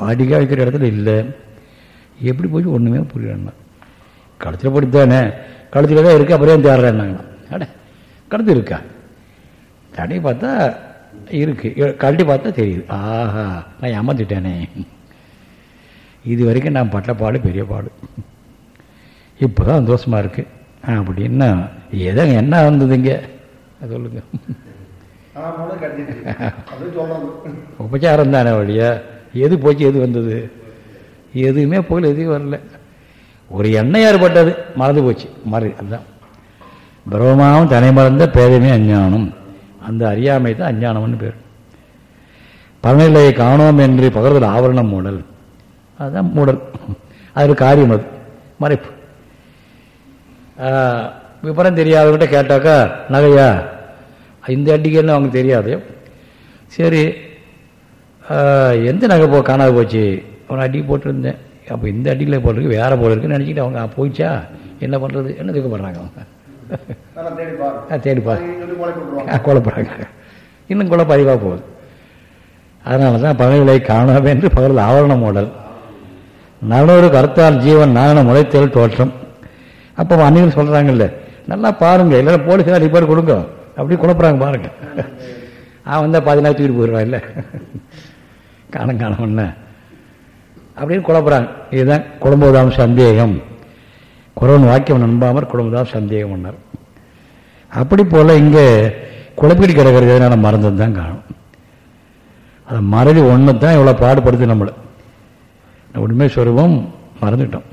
பாடிக்காக வைக்கிற இடத்துல இல்லை. எப்படி போச்சு ஒன்றுமே புரியலண்ணா கழுத்தில் போட்டுத்தானே கழுத்தில் தான் இருக்கு அப்புறம் தேடுறேன்னாங்கண்ணா அட கழுத்து இருக்கா? தடை பார்த்தா இருக்குது கழட்டி பார்த்தா தெரியுது. ஆஹா நான் ஏமாத்திட்டேனே. இது வரைக்கும் நான் பட்ட பாடு பெரிய பாடு. இப்போ தான் சந்தோஷமாக இருக்குது அப்படின்னா ஏதோ என்ன வந்ததுங்க? சொல்லுங்க. உபச்சாரம் தானே வழியா? எது போச்சு எது வந்தது? எதுவுமே போகல எதுவும் வரல. ஒரு எண்ணெய் ஏற்பட்டது மறந்து போச்சு. மறு அதுதான் பிரம்மமாவும் தனி மறந்த பேதமே அஞ்ஞானம். அந்த அறியாமை தான் அஞ்ஞானம்னு பேர். பலநிலையை காணோம் என்று பகர்தல் ஆவரணம் மூடல். அதுதான் மூடல். அது காரியம் அது. மறைப்பு. விவரம் தெரியாதவங்கிட்ட கேட்டாக்கா நகையா? இந்த அடிக்கன்னு அவங்களுக்கு தெரியாது. சரி எந்த நகை போ காணாது போச்சு. அவனை அடி போட்டிருந்தேன். அப்போ இந்த அடியில் போட்டிருக்கு வேற போல இருக்குன்னு நினச்சிக்கிட்டு அவங்க "ஆ, போயிச்சா என்ன பண்ணுறது என்ன துக்கப்படுறாங்க அவங்க. நல்லா தேடி பாரு. ஆ, தேடி பாரு. சொல்லி முளைக்கு விட்டுருவாங்க குழப்பறாங்க இன்னும் குழப்ப அதிகமாக போகுது. அதனால தான் பகல்களை காணாம என்று பகல் ஆவரண மூடல். நலனொரு கருத்தால் ஜீவன் நாகன முளைத்தல் தோற்றம். அப்போ அன்னைகள் சொல்கிறாங்கல்ல நல்லா பாருங்க எல்லாரும் போலீஸ் ரிப்போர்ட் கொடுங்க. அப்படி குழப்புறாங்க பாருங்க. அவன் வந்தால் பதினாறு தூக்கிட்டு போயிடுவான் இல்லை? காணம் காணோம்னு அப்படின்னு குழப்புறாங்க. இதுதான் குழம்புதாம் சந்தேகம். குறவன் வாக்கியம் நம்பாமற் குழம்புதாம் சந்தேகம் பண்ணார் அப்படி போல் இங்கே குழப்பிட்டு கிடக்கிறது எதனால மறந்தது தான் காணும். அதை மறதி ஒன்று தான் இவ்வளோ பாடுபடுத்து நம்மளை உண்மை ஸ்வரூபம் மறந்துட்டோம்.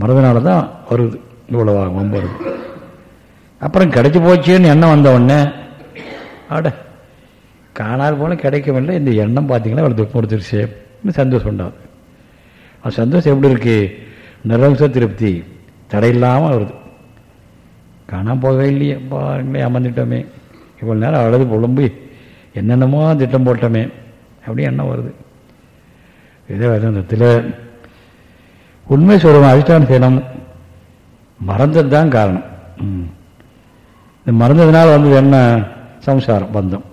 மறந்தனால தான் வருது. இவ்வளோ வம்பு அப்புறம் கிடைச்சி போச்சுன்னு எண்ணம் வந்த உடனே ஆட காணாது போல கிடைக்கவில்லை இந்த எண்ணம் பார்த்தீங்கன்னா ஒரு துக்கம் கொடுத்துருச்சு. சந்தோஷம் உண்டாது. அவள் சந்தோஷம் எப்படி இருக்கு? நிரம்ச திருப்தி தடையில்லாமல் வருது. காணாமல் போகவே இல்லையே. பாருங்களே அமர்ந்துட்டோமே. இவ்வளோ நேரம் அழுது புலம்பு என்னென்னமோ திட்டம் போட்டோமே. அப்படி எண்ணம் வருது. இதே வேதாந்தத்தில் உண்மை சொல்லுவோம் அதிஷ்டான செய்யணும் மறந்தது தான் காரணம் இந்த மறந்ததுனால வந்தது என்ன சம்சாரம் பந்தம்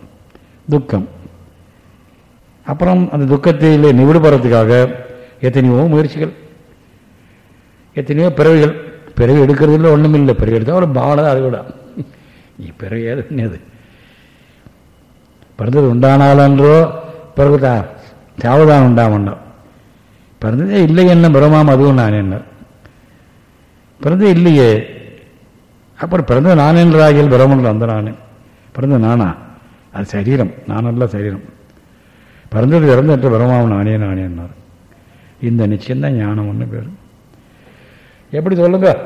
துக்கம். அப்புறம் அந்த துக்கத்தில் நிவிடுபடுறதுக்காக எத்தனையோ முயற்சிகள் எத்தனையோ பிறவிகள். பிறவி எடுக்கிறதுல ஒன்றும் இல்லை. பிறவி எடுத்தால் ஒரு பாவனை தான் அதை நீ பிறவி ஏது பிறந்தது உண்டானாலன்றோ பிறகு தான் சாவதான் உண்டாமண்டோம் பிறந்ததே இல்லை என்ன பிரமாம் அதுவும் நான் என்ன. பிறந்தே இல்லையே. அப்புறம் பிறந்த நான் என்றாகியல் பிரமன் அந்த நான். பிறந்த நானா? அது சரீரம். நானல்ல சரீரம். பிறந்தது இறந்துட்டு பிரமாவும் நானே நானே என்னார். இந்த நிச்சயம்தான் ஞானம் ஒன்று பேர். எப்படி சொல்லுங்க?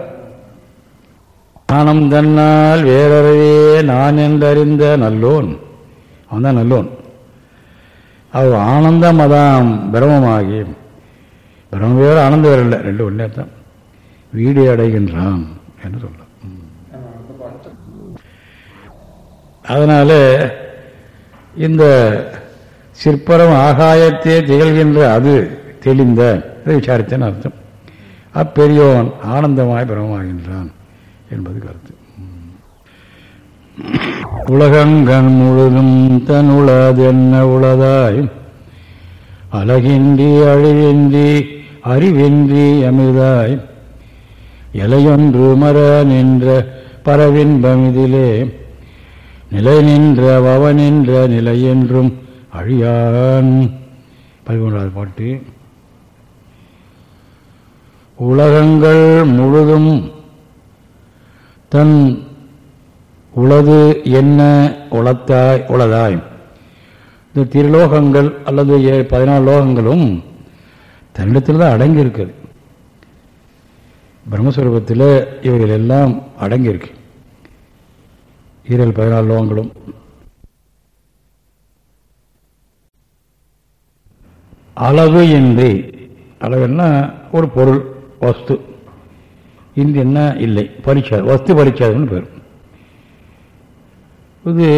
ஞானம் தன்னால் வேறறவே நான் என்றறிந்த நல்லோன். அவன் தான் நல்லோன். அவ ஆனந்தம் அதாம் பிரமமாகி பிரம்ம வேறு ஆனந்த வேறு இல்லை ரெண்டு ஒன்றே தான் வீடு அடைகின்றான் என்று சொல்ல அதனால இந்த சிற்பரம் ஆகாயத்தே திகழ்கின்ற அது தெளிந்த இதை விசாரித்தேன் அர்த்தம். அப்பெரியோன் ஆனந்தமாய் பிரமமாகின்றான் என்பது கருத்து. உலகங்கண் முழுதும் தன் உளதென்ன உளதாய் அழகின்றி அழிவின்றி அறிவின்றி அமிர்தாய் இலையொன்று மர நின்ற பரவின்பமிதிலே நிலை நின்ற வவ நின்ற நிலை என்றும் அழியான். பதிமூன்றாவது பாட்டு. உலகங்கள் முழுதும் தன் உளது என்ன உளத்தாய் உளதாய். இந்த திருலோகங்கள் அல்லது ஏ- பதினாலு லோகங்களும் தன்னிடத்தில் தான் அடங்கி இருக்குது பிரம்மஸ்வரூபத்தில் இவைகள் எல்லாம் அடங்கியிருக்கு. ஈரல் பதினாலு லோகங்களும். அளவு இன்றி அளவுன்னா ஒரு பொருள் வஸ்து. இன்றின்னா இல்லை. பரிச்சாது வஸ்து பரிச்சாதுன்னு பேர். இது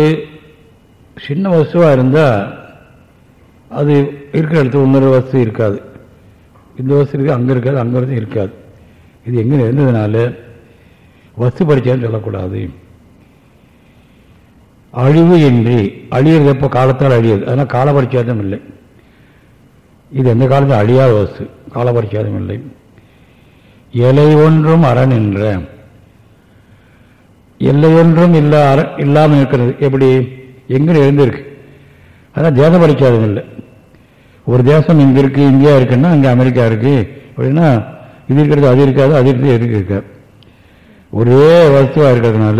சின்ன வஸ்துவாக இருந்தால் அது இருக்கிற இடத்துல இன்னொரு வஸ்து இருக்காது. இந்த வசதி இருக்குது அங்கே இருக்காது அங்கே இருந்து இருக்காது. இது எங்கே இருந்ததுனால வஸ்து பரிச்சயம் சொல்லக்கூடாது. அழிவு இன்றி அழியிறது எப்போ? காலத்தால் அழியுது அதனால் காலபரிச்சாதம் இல்லை. இது எந்த காலத்தில் அழியாத வஸ்து காலபரிச்சாதம் இல்லை. இலை ஒன்றும் அரண் என்ற எல்லை ஒன்றும் இல்லா அற இல்லாமல் இருக்கிறது. எப்படி? எங்கே எழுந்திருக்கு? அதான் தேச பரிச்சாதம் இல்லை. ஒரு தேசம் இங்கே இருக்குது இந்தியா இருக்குன்னா அங்கே அமெரிக்கா இருக்குது அப்படின்னா இது இருக்கிறது அது இருக்காது அது இருக்கிறது எது இருக்காது ஒரே வஸ்துவாக இருக்கிறதுனால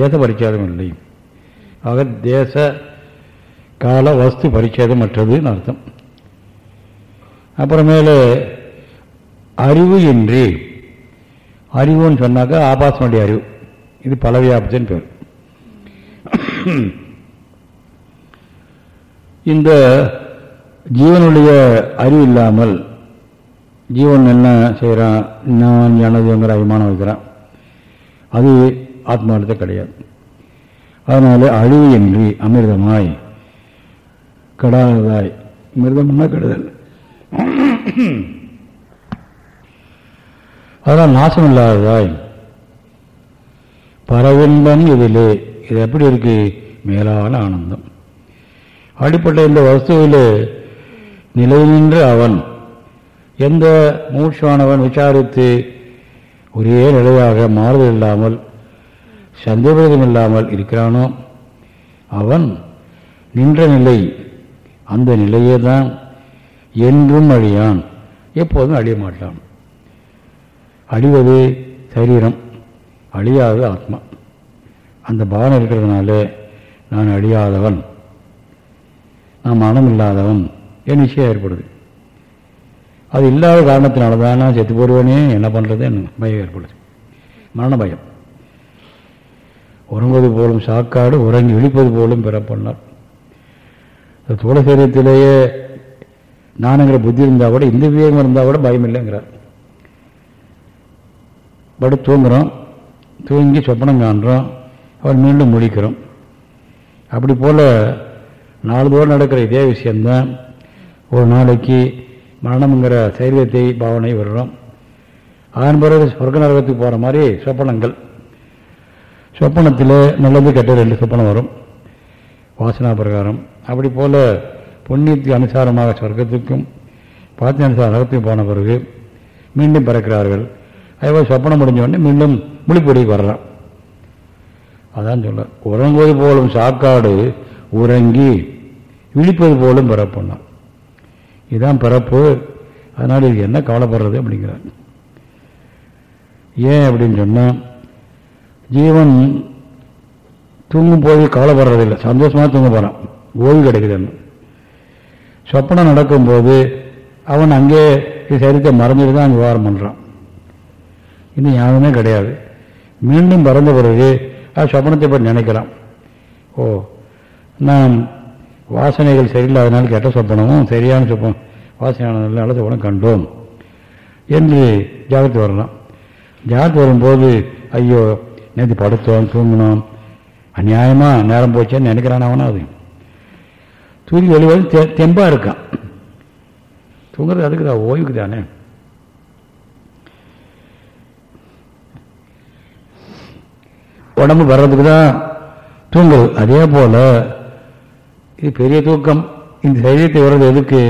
தேச பரிச்சாதம் இல்லை. ஆக தேச கால வஸ்து பரிச்சேதம் மற்றதுன்னு அர்த்தம். அப்புறமேல அறிவு இன்றி அறிவுன்னு சொன்னாக்கா ஆபாசனுடைய அறிவு. இது பலவியாபத்தின் பேர். இந்த ஜீவனுடைய அறிவு இல்லாமல் ஜீவன் என்ன செய்கிறான்? நான் எனதுங்கிற அபிமானம் வைக்கிறான். அது ஆத்மார்த்தத்தை கிடையாது. அதனால் அழிவு என்று அமிர்தமாய் கெடாததாய். மிருதம்னா கெடுதல். அதனால் நாசம் இல்லாததாய் பரவின்பம் இதிலே. இது எப்படி இருக்கு? மேலான ஆனந்தம். அடிப்பட்ட இந்த வஸ்துவில் நிலை நின்று அவன். எந்த மூச்சானவன் விசாரித்து ஒரே நிலையாக மாறுதல் இல்லாமல் சந்தேகம் இல்லாமல் இருக்கிறானோ? அவன் நின்ற நிலை அந்த நிலையே தான் என்றும் அழியான். எப்போதும் அழிய மாட்டான். அழிவது சரீரம் அழியாதது ஆத்மா. அந்த பாவனை இருக்கிறதுனால நான் அழியாதவன். நான் மனம் இல்லாதவன் என் நிச்சயம் ஏற்படுது. அது இல்லாத காரணத்தினால தான் நான் செத்து போடுவேனே என்ன பண்ணுறது பயம் ஏற்படுது. மரண பயம். உறங்குவது போலும் சாக்காடு உறங்கி விழிப்பது போலும் பிறப்பண்ணார் தோழ சரீரத்திலேயே நானுங்கிற புத்தி இருந்தால் கூட இந்த விவேகம் இருந்தால் கூட பயம் இல்லைங்கிறார். படு தூங்குறோம் தூங்கி சொப்பனம் காண்றோம் அவர் மீண்டும் முடிக்கிறோம் அப்படி போல் நாளுதோறும் நடக்கிற இதே விஷயந்தான் ஒரு நாளைக்கு மரணம்ங்கிற சைரியத்தை பாவனை வர்றோம் அதன் பிறகு சொர்க்க நரகத்துக்கு போகிற மாதிரி சொப்பனங்கள். சொப்பனத்தில் நல்லது கெட்ட ரெண்டு சொப்பனம் வரும். வாசனா பிரகாரம். அப்படி போல் புண்ணியத்துக்கு அனுசாரமாக சொர்க்கத்துக்கும் பாத்திய அனுசார நரகத்துக்கும் போன பிறகு மீண்டும் பிறக்கிறார்கள். அதேபோல் சொப்பனம் முடிஞ்ச உடனே மீண்டும் முழிப்பொடிக்கு வரலாம் அதான் சொல்ல உறங்குவது போலும் சாக்காடு உறங்கி விழிப்பது போலும் பிறப்புண்ணான் இதுதான் பிறப்பு. அதனால் இது என்ன கவலைப்படுறது அப்படிங்கிறார். ஏன் அப்படின்னு சொன்னால் ஜீவன் தூங்கும் போது கவலைப்படுறதில்லை சந்தோஷமாக தூங்க போகிறான் ஓய்வு கிடைக்குதுன்னு. சொப்பனம் நடக்கும்போது அவன் அங்கே சரித்தை மறந்துட்டு தான் அங்கே விவகாரம் பண்ணுறான் இன்னும் ஞாபகமே கிடையாது. மீண்டும் பறந்த பிறகு அது சொப்பனத்தை பற்றி நினைக்கிறான். ஓ நான் வாசனைகள் சரியில்லாதனால் கெட்ட சொப்பனமும் சரியான சொப்பம். வாசனையானதில் நல்ல சொப்பனம் கண்டோம். என்று ஜாகிரத்து வரலாம் ஜாகிரத்து வரும்போது ஐயோ நேற்று படுத்தோம் தூங்கினோம். அநியாயமாக நேரம் போச்சேன்னு நினைக்கிறான் அவனா அது. தூங்கி வெளிவது தெ தெம்பாக இருக்கான். தூங்குறது அதுக்கு தான் ஓய்வுக்கு தானே. உடம்பு வர்றதுக்கு தான் தூங்குது அதே போல் இது பெரிய தூக்கம். இந்த சரீரத்தை வர்றது எதுக்கு?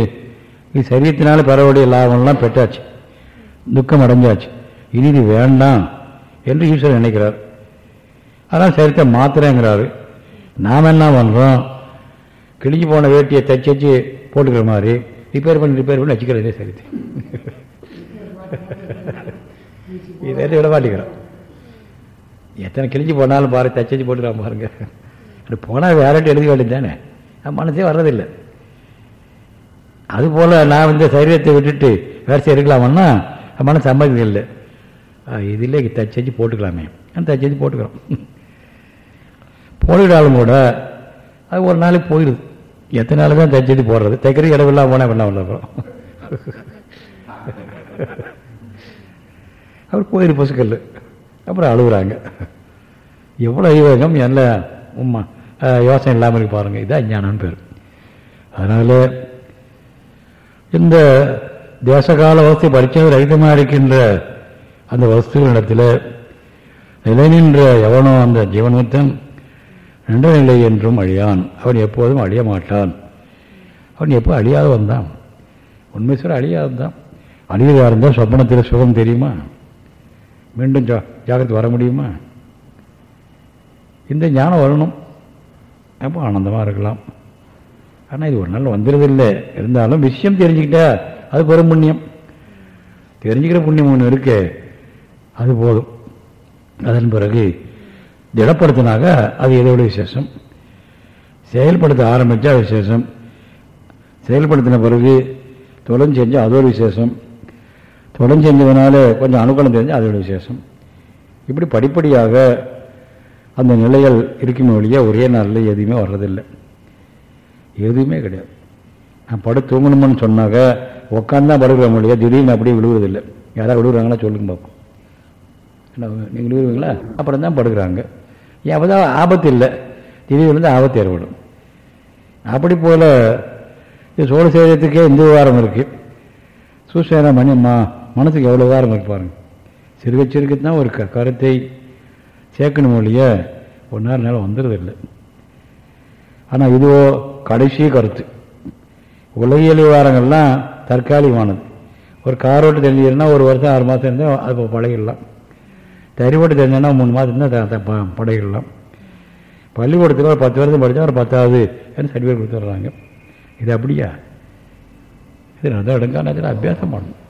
இது சரீரத்தினால பரவடைய லாபம்லாம் பெற்றாச்சு. துக்கம் அடைஞ்சாச்சு. இனி இது வேண்டாம் என்று ஈஸ்வரன் நினைக்கிறார். அதான் சரித்தை மாத்திரங்கிறாரு நாம் என்ன பண்ணுறோம் கிழிஞ்சு போன வேட்டியை தச்சு வச்சு போட்டுக்கிற மாதிரி ரிப்பேர் பண்ணி ரிப்பேர் பண்ணி வச்சுக்கிறதே சரித்தை [LAUGHS] இதை விட மாட்டேங்கிறோம் எத்தனை கிழிஞ்சு போனாலும் பாரு தச்சு வச்சு போட்டுக்கலாம் பாருங்க. அப்படி போனால் வேறட்டு எழுதி வேண்டியது தானே? மனசே வர்றதில்லை. அதுபோல் நான் இந்த சரீரத்தை விட்டுட்டு வேறு இருக்கலாமன்னா மனசு சம்மதிக்கிறது இல்லை இதில் தச்சு வச்சு போட்டுக்கலாமே. தச்சு போட்டுக்கிறோம். போட்டுக்கிட்டாலும் கூட அது ஒரு நாளைக்கு போயிடுது. எத்தனை நாள் தான் தச்சு போடுறது? தைக்கிறது இடமில்லாம போனால் பண்ண அப்புறம் அவர் போயிரு பசுக்கல் அப்புறம் அழுகுறாங்க. எவ்வளோ ஐவேகம் என்ன உம்மா யோசனை இல்லாமல் இருக்கு பாருங்கள் இதான் அஞ்ஞானம்னு பேர். அதனால் இந்த தேசகால வசதி பரிச்சயம் ரகிதமாக இருக்கின்ற அந்த வஸ்துகளிடத்தில் நிலை நின்ற எவனோ அந்த ஜீவனத்தன் நின்ற நிலை என்றும் அழியான். அவன் எப்போதும் அழிய மாட்டான். அவன் எப்போ அழியாத வந்தான்? உண்மை சொல்ல அழியாதான் அழியதாக இருந்தால் சொப்பனத்தில் சுகம் தெரியுமா? மீண்டும் ஜா ஜாகிரத்து வர முடியுமா? இந்த ஞானம் வரணும். அப்போ ஆனந்தமாக இருக்கலாம். ஆனால் இது ஒரு நாள் வந்துடுறதில்லை இருந்தாலும் விஷயம் தெரிஞ்சுக்கிட்டா அது பெரும் புண்ணியம். தெரிஞ்சுக்கிற புண்ணியம் ஒன்று இருக்கு அது போதும். அதன் பிறகு திடப்படுத்தினாக அது எதோட விசேஷம்? செயல்படுத்த ஆரம்பித்தா விசேஷம். செயல்படுத்தின பிறகு தொடர்ந்து செஞ்சால் அதோட விசேஷம். தொடர்ந்து செஞ்சதுனால கொஞ்சம் அனுகூலம் தெரிஞ்சால் அதோட விசேஷம். இப்படி படிப்படியாக அந்த நிலைகள் இருக்குமே ஒழிய ஒரே நாளில் எதுவுமே வர்றதில்லை. எதுவுமே கிடையாது. நான் படு தூங்கணும்னு சொன்னாக்க உட்காந்து தான் படுக்கிற மொழியா திடீர்னு அப்படியே விழுவதில்லை யாராவது விழுவுறாங்களா சொல்லுங்க பார்ப்போம் என்ன நீங்கள் விழுவுவீங்களா அப்புறம் தான் படுக்கிறாங்க. எப்போதான் ஆபத்து இல்லை. திடீர்னு வந்து ஆபத்து ஏற்படும். அப்படி போல் இது சோழ சேதத்துக்கே இந்த விவகாரம் இருக்குது சூசேனா மணி மனசுக்கு எவ்வளோ விவகாரம் இருப்பாருங்க பாருங்க. சிறுக சிறுக்கு தான் ஒரு க கருத்தை சேர்க்கணும் ஒழிய ஒரு நேரம் நேரம் வந்துடுறதில்லை ஆனால் இதுவோ கடைசி கருத்து. உலகியல் விவகாரங்கள்லாம் தற்காலிகமானது. ஒரு கார் ஓட்டு ஒரு வருஷம் ஆறு மாதம் இருந்தால் அது பழகிடலாம். தறி ஓட்டு தெரிஞ்சோன்னா மூணு மாதம் இருந்தால் பழகிடலாம். பள்ளிக்கூடத்தில் ஒரு பத்து வருஷம் படித்தா ஒரு பத்தாவது சர்டிஃபிகேட் கொடுத்துட்றாங்க. இது அப்படியா? இது நல்ல இடங்கானத்தில் அபியாசம் பண்ணணும்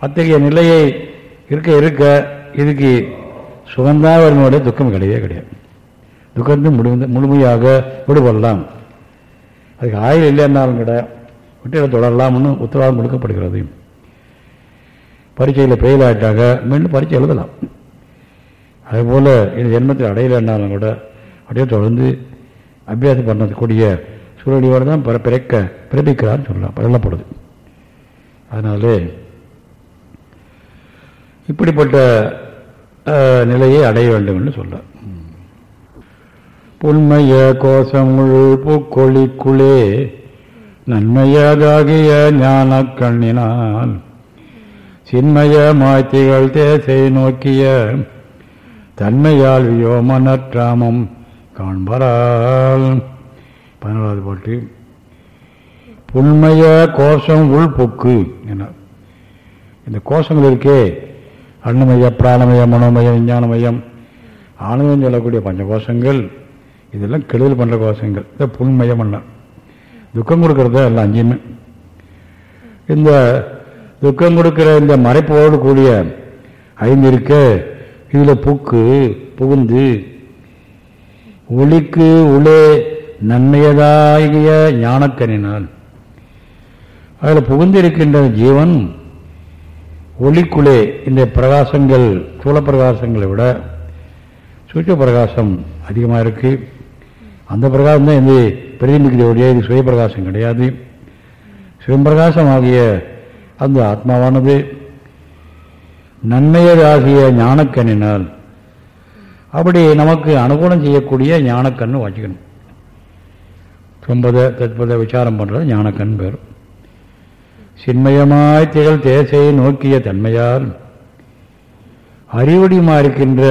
அத்தகைய நிலையை இருக்க இருக்க இதுக்கு சுகந்தாவரனுடைய துக்கம் கிடையவே கிடையாது. துக்கத்து முழு முழுமையாக விடுபடலாம். அதுக்கு ஆயுள் இல்லைன்னாலும் கூட விட்டு தொடரலாம்னு உத்தரவாதம் கொடுக்கப்படுகிறது. பரீட்சையில் ஃபெயில் ஆகிட்டாங்க மீண்டும் பரீட்சை எழுதலாம். அதுபோல் இந்த ஜென்மத்தில் அடையலைன்னாலும் கூட அப்படியே தொடர்ந்து அபியாசம் பண்ணக்கூடிய சூழலியோடு தான் பிற பிறக்க பிறப்பிக்கிறான்னு சொல்லலாம். சொல்லப்படுது. அதனாலே இப்படிப்பட்ட நிலையை அடைய வேண்டும் என்று சொல்ல புண்மைய கோஷமுள் பூக்கொழிக்குளே நன்மையதாகிய ஞான கண்ணினால் சின்மய மாய்த்திகள் தேசை நோக்கிய தன்மையால் வியோமனற்றாமம் காண்பரால். பதினாலாவது பாட்டு புண்மைய கோஷம் உள்பொக்கு என்ன இந்த கோஷங்கள் இருக்கே அண்ணுமய பிராணமயம் மனோமயம் விஞ்ஞானமயம். ஆனந்தம் சொல்லக்கூடிய பஞ்ச கோஷங்கள் இதெல்லாம் கெடுதல் பண்ணுற கோஷங்கள். இந்த புண்மயம் என்ன துக்கம் கொடுக்கறத எல்லாம் அஞ்சுமே. இந்த துக்கம் கொடுக்கிற இந்த மறைப்போடு கூடிய ஐந்து இருக்க இதில் புக்கு புகுந்து ஒளிக்கு உளே நன்மையதாகிய ஞானக்கனினால் அதில் புகுந்திருக்கின்ற ஜீவன் ஒளிக்குளே இந்த பிரகாசங்கள் சூழ பிரகாசங்களை விட சூரிய பிரகாசம் அதிகமாக இருக்குது அந்த பிரகாசம் தான் இந்த பிரதிபிக்கிறோடைய இது சுயபிரகாசம் கிடையாது. சுயம்பிரகாசம் ஆகிய அந்த ஆத்மாவானது நன்மையதாகிய ஞானக்கண்ணினால் அப்படி நமக்கு அனுகூலம் செய்யக்கூடிய ஞானக்கண்ணு வச்சுக்கணும் சொம்பத தற்பதை விசாரம் பண்ணுறது ஞானக்கண் பேர். சின்மயமாய் திகழ் தேசையை நோக்கிய தன்மையால் அறிவடிமா இருக்கின்ற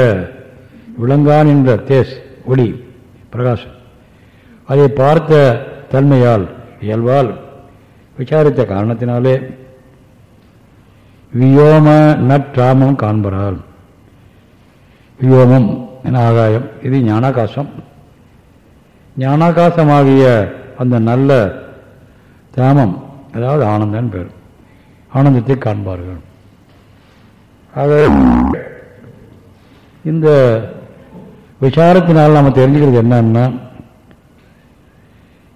விளங்கான் என்ற தேஸ் ஒளி பிரகாசம். அதை பார்த்த தன்மையால் இயல்பால் விசாரித்த காரணத்தினாலே வியோம நற்றாமம் காண்பரால். வியோமம் என ஆகாயம். இது ஞானாகாசம். ஞானாகாசமாகிய அந்த நல்ல தாமம் அதாவது ஆனந்தன் பேர். ஆனந்தத்தை காண்பார்கள். ஆக இந்த விசாரத்தினால் நம்ம தெரிஞ்சுக்கிறது என்னன்னா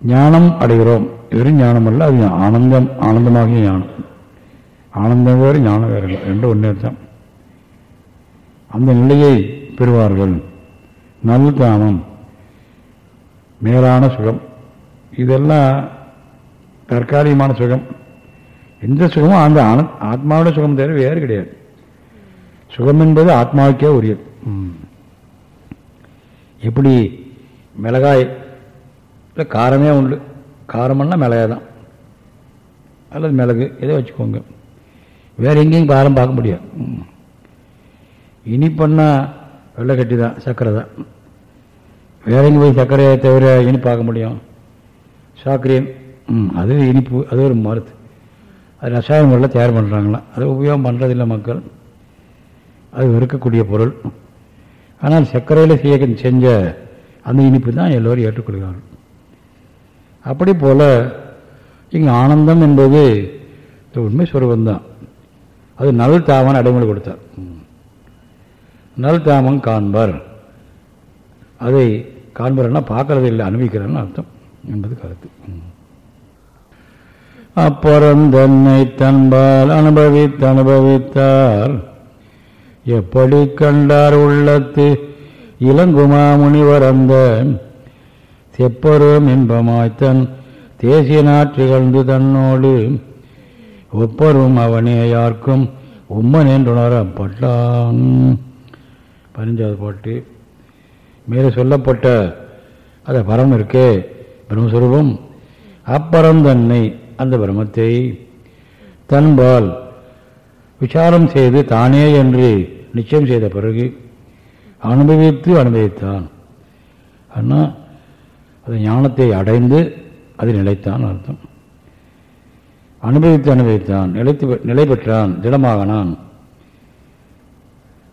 ஞானம் அடைகிறோம். வெறும் ஞானம் அல்ல அது ஆனந்தம் ஆனந்தமாகிய ஞானம். ஆனந்தம் வேறு ஞானம் வேறு இல்லை ரெண்டும் ஒன்றே தான். அந்த நிலையை பெறுவார்கள். நல் தாமம் மேலான சுகம். இதெல்லாம் தற்காலிகமான சுகம். எந்த சுகமும் அந்த ஆத்மாவோட சுகம் தவிர வேறு கிடையாது. சுகம் என்பது ஆத்மாவுக்கே உரியது. ம். எப்படி? மிளகாய் இல்லை காரமே உண்டு. காரம்னா மிளகாய் தான். அல்லது மிளகு எதை வச்சுக்கோங்க. வேறு எங்கேயும் காரம் பார்க்க முடியாது. இனிப்புன்னா வெள்ளை கட்டி தான் சர்க்கரை தான். வேற எங்கே போய் சர்க்கரையை தவிர இனிப்பு பார்க்க முடியும்? சாக்கரியன் அது இனிப்பு அது ஒரு மருத்து அது ரசாயன முறையில் தயார் பண்ணுறாங்களாம் அது உபயோகம் பண்ணுறதில்ல மக்கள். அது வெறுக்கக்கூடிய பொருள். ஆனால் சர்க்கரையில் செய்ய செஞ்ச அந்த இனிப்பு தான் எல்லோரும் ஏற்றுக்கொள்கிறார்கள். அப்படி போல் இங்கே ஆனந்தம் என்பது உண்மை சுரூபந்தான் அது நல் தாமன் அடைமொழி கொடுத்தார். நல் தாமம் காண்பர். அதை காண்பர்னா பார்க்கறது இல்லை அனுபவிக்கிறன்னு அர்த்தம். என்பது கருத்து. அப்புறம் தன்னை தன்பால் அனுபவித்து அனுபவித்தார். எப்படி கண்டார் உள்ளத்து? இளங்குமா முனிவர் அந்த செப்பரும் இன்பமாய்த்தன் தேசிய நாற்றிகழ்ந்து தன்னோடு ஒப்பரும் அவனே யார்க்கும் உம்மன் என்றுணரப்பட்டான். பதினஞ்சாவது பாட்டு. மேலே சொல்லப்பட்ட அந்த பரம் இருக்கே பிரம்மஸ்வரூபம் அப்பறம் தன்னை அந்த பிரம்மத்தை தன்பால் விசாரம் செய்து தானே என்று நிச்சயம் செய்த பிறகு அனுபவித்து அனுபவித்தான். ஆனால் அது ஞானத்தை அடைந்து அது நிலைத்தான் அர்த்தம். அனுபவித்து அனுபவித்தான் நிலைத்து நிலை பெற்றான் திடமாகனான்.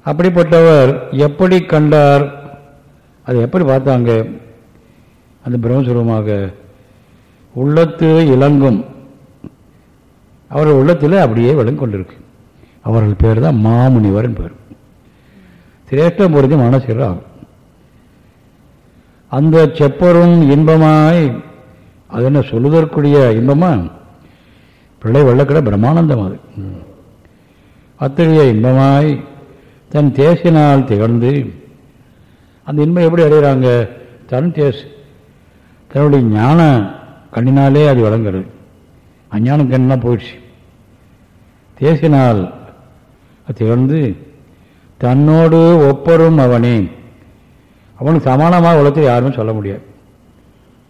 அப்படிப்பட்டவர் எப்படி கண்டார் அதை எப்படி பார்த்தாங்க? அந்த பிரம்மஸ்வரூபமாக உள்ளத்து இளங்கும் அவர்கள் உள்ளத்தில் அப்படியே விளங்கி கொண்டிருக்கு அவர்கள் பேர் தான் மாமுனிவரன் பேர். சிரேஷ்டம் பொருத்தி மனசிற ஆகும். அந்த செப்பரும் இன்பமாய் அது என்ன சொல்லுதற்குரிய இன்பமா? பிள்ளை வெள்ளக்கடை பிரம்மானந்தம் அது. அத்தகைய இன்பமாய் தன் தேசினால் திகழ்ந்து அந்த இன்பம் எப்படி அடைகிறாங்க? தன் தேசு தன்னுடைய ஞான கண்ணினாலே அது வழங்குறது அஞ்ஞானம் கண்ணெலாம் போயிடுச்சு. தேசினால் திகழ்ந்து தன்னோடு ஒப்பரும் அவனே. அவனுக்கு சமானமாக உலகத்தில் யாருமே சொல்ல முடியாது.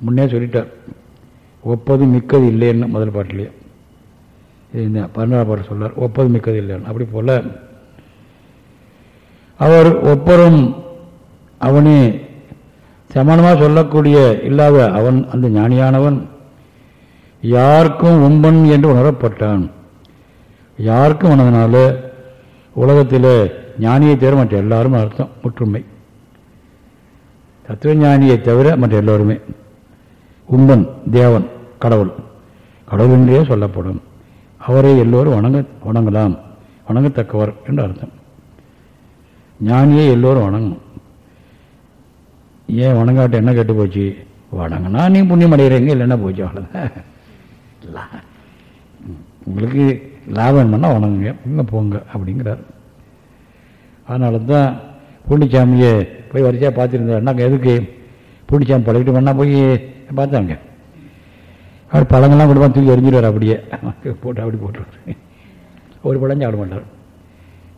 முன்னே சொல்லிட்டார். ஒப்பது மிக்கது இல்லைன்னு முதல் பாட்டிலேயே இந்த பதினாறு பாட்டு சொல்லார் ஒப்பது மிக்கது இல்லைன்னு. அப்படி போல அவர் ஒப்பரும் அவனே. சமானமாக சொல்லக்கூடிய இல்லாத அவன் அந்த ஞானியானவன். யாருக்கும் உம்பன் என்று உணரப்பட்டான். யாருக்கும் உணர்ந்தனால உலகத்தில் ஞானியை தவிர மற்ற எல்லாரும் அர்த்தம் ஒற்றுமை தத்துவ ஞானியை தவிர மற்ற எல்லோருமே உம்பன் தேவன் கடவுள். கடவுள் என்றே சொல்லப்படும். அவரை எல்லோரும் வணங்க வணங்கலாம். வணங்கத்தக்கவர் என்று அர்த்தம். ஞானியை எல்லோரும் வணங்கணும். ஏன் வணங்காட்ட என்ன கெட்டு போச்சு வணங்கினா நீ புண்ணியம் அடைகிறீங்க இல்லைன்னா போச்சு அவ்வளோதான் லா- உங்களுக்கு லாபம் பண்ணால் வணங்குங்க இங்கே போங்க அப்படிங்கிறார். அதனால தான் பூண்டிச்சாமியை போய் வரிசையாக பார்த்துருந்தாருன்னா எதுக்கு? பூண்டிச்சாமி பழகிட்டு வேணால் போய் பார்த்தாங்க. அவர் பழங்கள்லாம் கொடுப்பா தூக்கி எரிஞ்சிடுவார் அப்படியே. போட்டு அப்படி போட்டுருவார். ஒரு பழம் சாப்பிட மாட்டார்.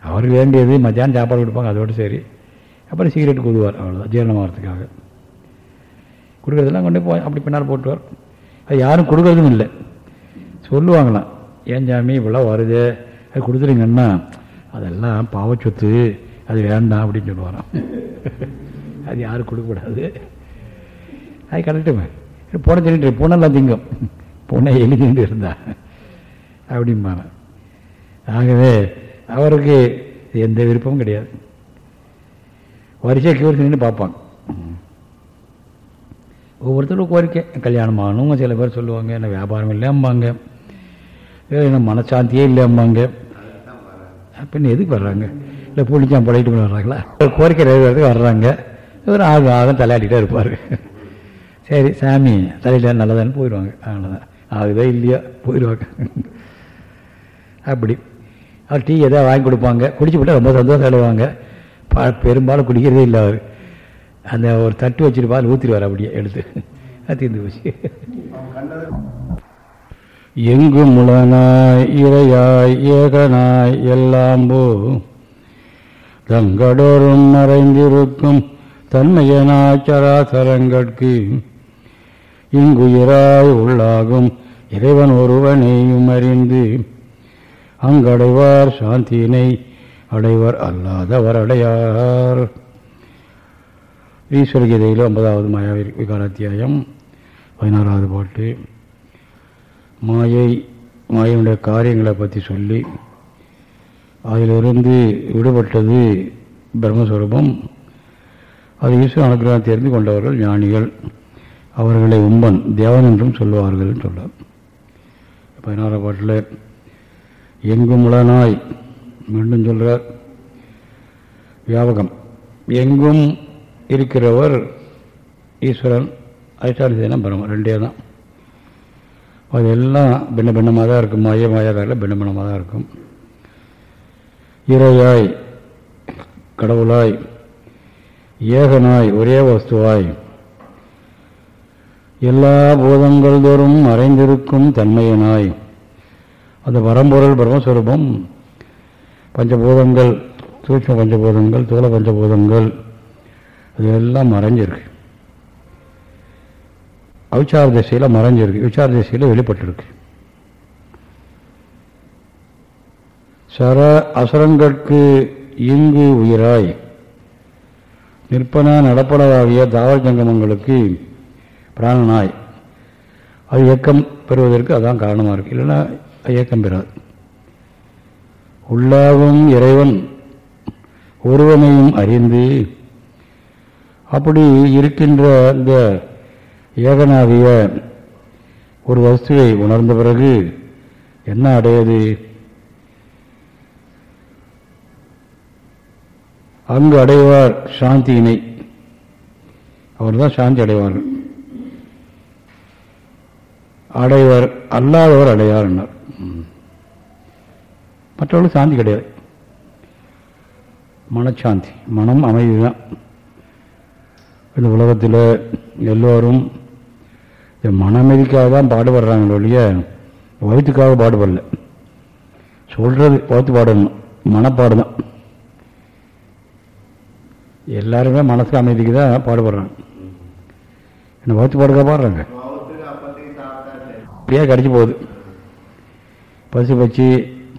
அவர் வேண்டியது மத்தியானம் சாப்பாடு கொடுப்பாங்க அதோடு சரி. அப்புறம் சிகரெட் கொடுவார் அவ்வளோதான் ஜீரணமாகறதுக்காக கொடுக்குறதெல்லாம் கொண்டு போய் அப்படி பின்னால் போட்டுவார். அது யாரும் கொடுக்குறதும் இல்லை. சொல்லுவாங்களாம் ஏன் சாமி இப்படிலாம் வருது அது கொடுத்துருங்கன்னா அதெல்லாம் பாவச்சொத்து அது வேண்டாம் அப்படின்னு சொல்லுவாராம். அது யாரும் கொடுக்கக்கூடாது. அது கரெக்டுமே பூனை தின்னுட்டு பூனைலாம் திங்கும். பூனை எழுதிட்டு இருந்தா அப்படிம்பாங்க. ஆகவே அவருக்கு எந்த விருப்பமும் கிடையாது. வரிசை கியூர் நின்று பார்ப்பாங்க. ஒவ்வொருத்தரும் கோரிக்கை. கல்யாணம் ஆகணும் சில பேர் சொல்லுவாங்க என்ன வியாபாரம் இல்லைம்பாங்க என்ன மனசாந்தியே இல்லைம்பாங்க. பின்ன எதுக்கு வர்றாங்க? இல்லை புளிச்சான் பழகிட்டு வர்றாங்களா? ஒரு கோரிக்கை நிறைவேறதுக்கு வர்றாங்க. இவர் ஆகும் ஆகும் தலையாடிட்டே இருப்பார். சரி சாமி தலையில் நல்லதான்னு போயிடுவாங்க. அவ்வளோதான் ஆகுதோ இல்லையோ போயிடுவாங்க. அப்படி. அவர் டீ எதாவது வாங்கி கொடுப்பாங்க. குடிச்சு விட்டால் ரொம்ப சந்தோஷம் அடைவாங்க. பா பெரும்பாலும் குடிக்கிறதே இல்லை அவர். அந்த ஒரு தட்டு வச்சிருப்பார் ஊற்றிடுவார் அப்படியே எடுத்து. அது தீர்ந்து போச்சு. எங்கும் முலனாய் இறையாய் ஏகனாய் எல்லாம் போ தங்கடோறும் மறைந்திருக்கும் தன்மையனாய் சராசரங்கட்கு இங்குயிராய் உள்ளாகும் இறைவன் ஒருவனையும் அறிந்து அங்கடைவார் சாந்தியினை அடைவர் அல்லாதவர் அடையார். ஈஸ்வர கீதையில் ஒன்பதாவது மாயாவி விகாராத்தியாயம் பதினாறாவது பாட்டு. மாயை மாயனுடைய காரியங்களை பற்றி சொல்லி அதிலிருந்து விடுபட்டது பிரம்மஸ்வரூபம். அது ஈஸ்வர அனுகிரகம் தெரிந்து கொண்டவர்கள் ஞானிகள். அவர்களை உம்பன் தேவன் என்றும் சொல்லுவார்கள் சொல்லார் பதினாறாம் பாட்டில் எங்கும் உளனாய் மீண்டும் சொல்கிறார் வியாபகம் எங்கும் இருக்கிறவர் ஈஸ்வரன் அதிஷ்டான பிரம்மம் ரெண்டே தான். அது எல்லாம் பின்ன பின்னமாக தான் இருக்கும். மாய மாயாதாரில் பின்ன பின்னமாக தான் இருக்கும். இறையாய் கடவுளாய் ஏகனாய் ஒரே வஸ்துவாய். எல்லா பூதங்கள் தோறும் மறைந்திருக்கும் தன்மையனாய். அந்த வரம்பொருள் பிரம்மஸ்வரூபம். பஞ்சபூதங்கள் சூட்ச பஞ்சபூதங்கள் தூள பஞ்சபூதங்கள் அது எல்லாம் மறைஞ்சிருக்கு. அவிச்சார திசையில் மறைஞ்சிருக்கு விசார திசையில் வெளிப்பட்டிருக்கு. சர அசுரங்கற்கு இங்கு உயிராய். நிற்பன நடப்பனவாகிய தாவர ஜங்கமங்களுக்கு பிராணனாய். அது இயக்கம் பெறுவதற்கு அதான் காரணமாக இருக்கு. இல்லைன்னா இயக்கம் பெறாது. உள்ளாகும் இறைவன் ஒருவனையும் அறிந்து அப்படி இருக்கின்ற இந்த ஏகனாகிய ஒரு வஸ்துவை உணர்ந்த பிறகு என்ன அடையது? அங்கு அடைவார் சாந்தியினை. அவர்தான் சாந்தி அடைவார்கள். அடைவர் அல்லாதவர் அடையார் என்னார். மற்றவர்களுக்கு சாந்தி கிடையாது. மனச்சாந்தி மனம் அமைதி தான் இந்த உலகத்தில் எல்லோரும் மனமதிக்காக மன அமைதிக்காக தான் பாடுபடுறாங்க ஒழிய வயிற்றுக்காக பாடுபடல. சொல்கிறது வகுத்து பாடணும் மனப்பாடு தான். எல்லாருமே மனசு அமைதிக்கு தான் பாடுபடுறாங்க. என்ன வயிற்று பாடுக்க பாடுறாங்க? அப்படியே கடிச்சு போகுது. பசி பச்சு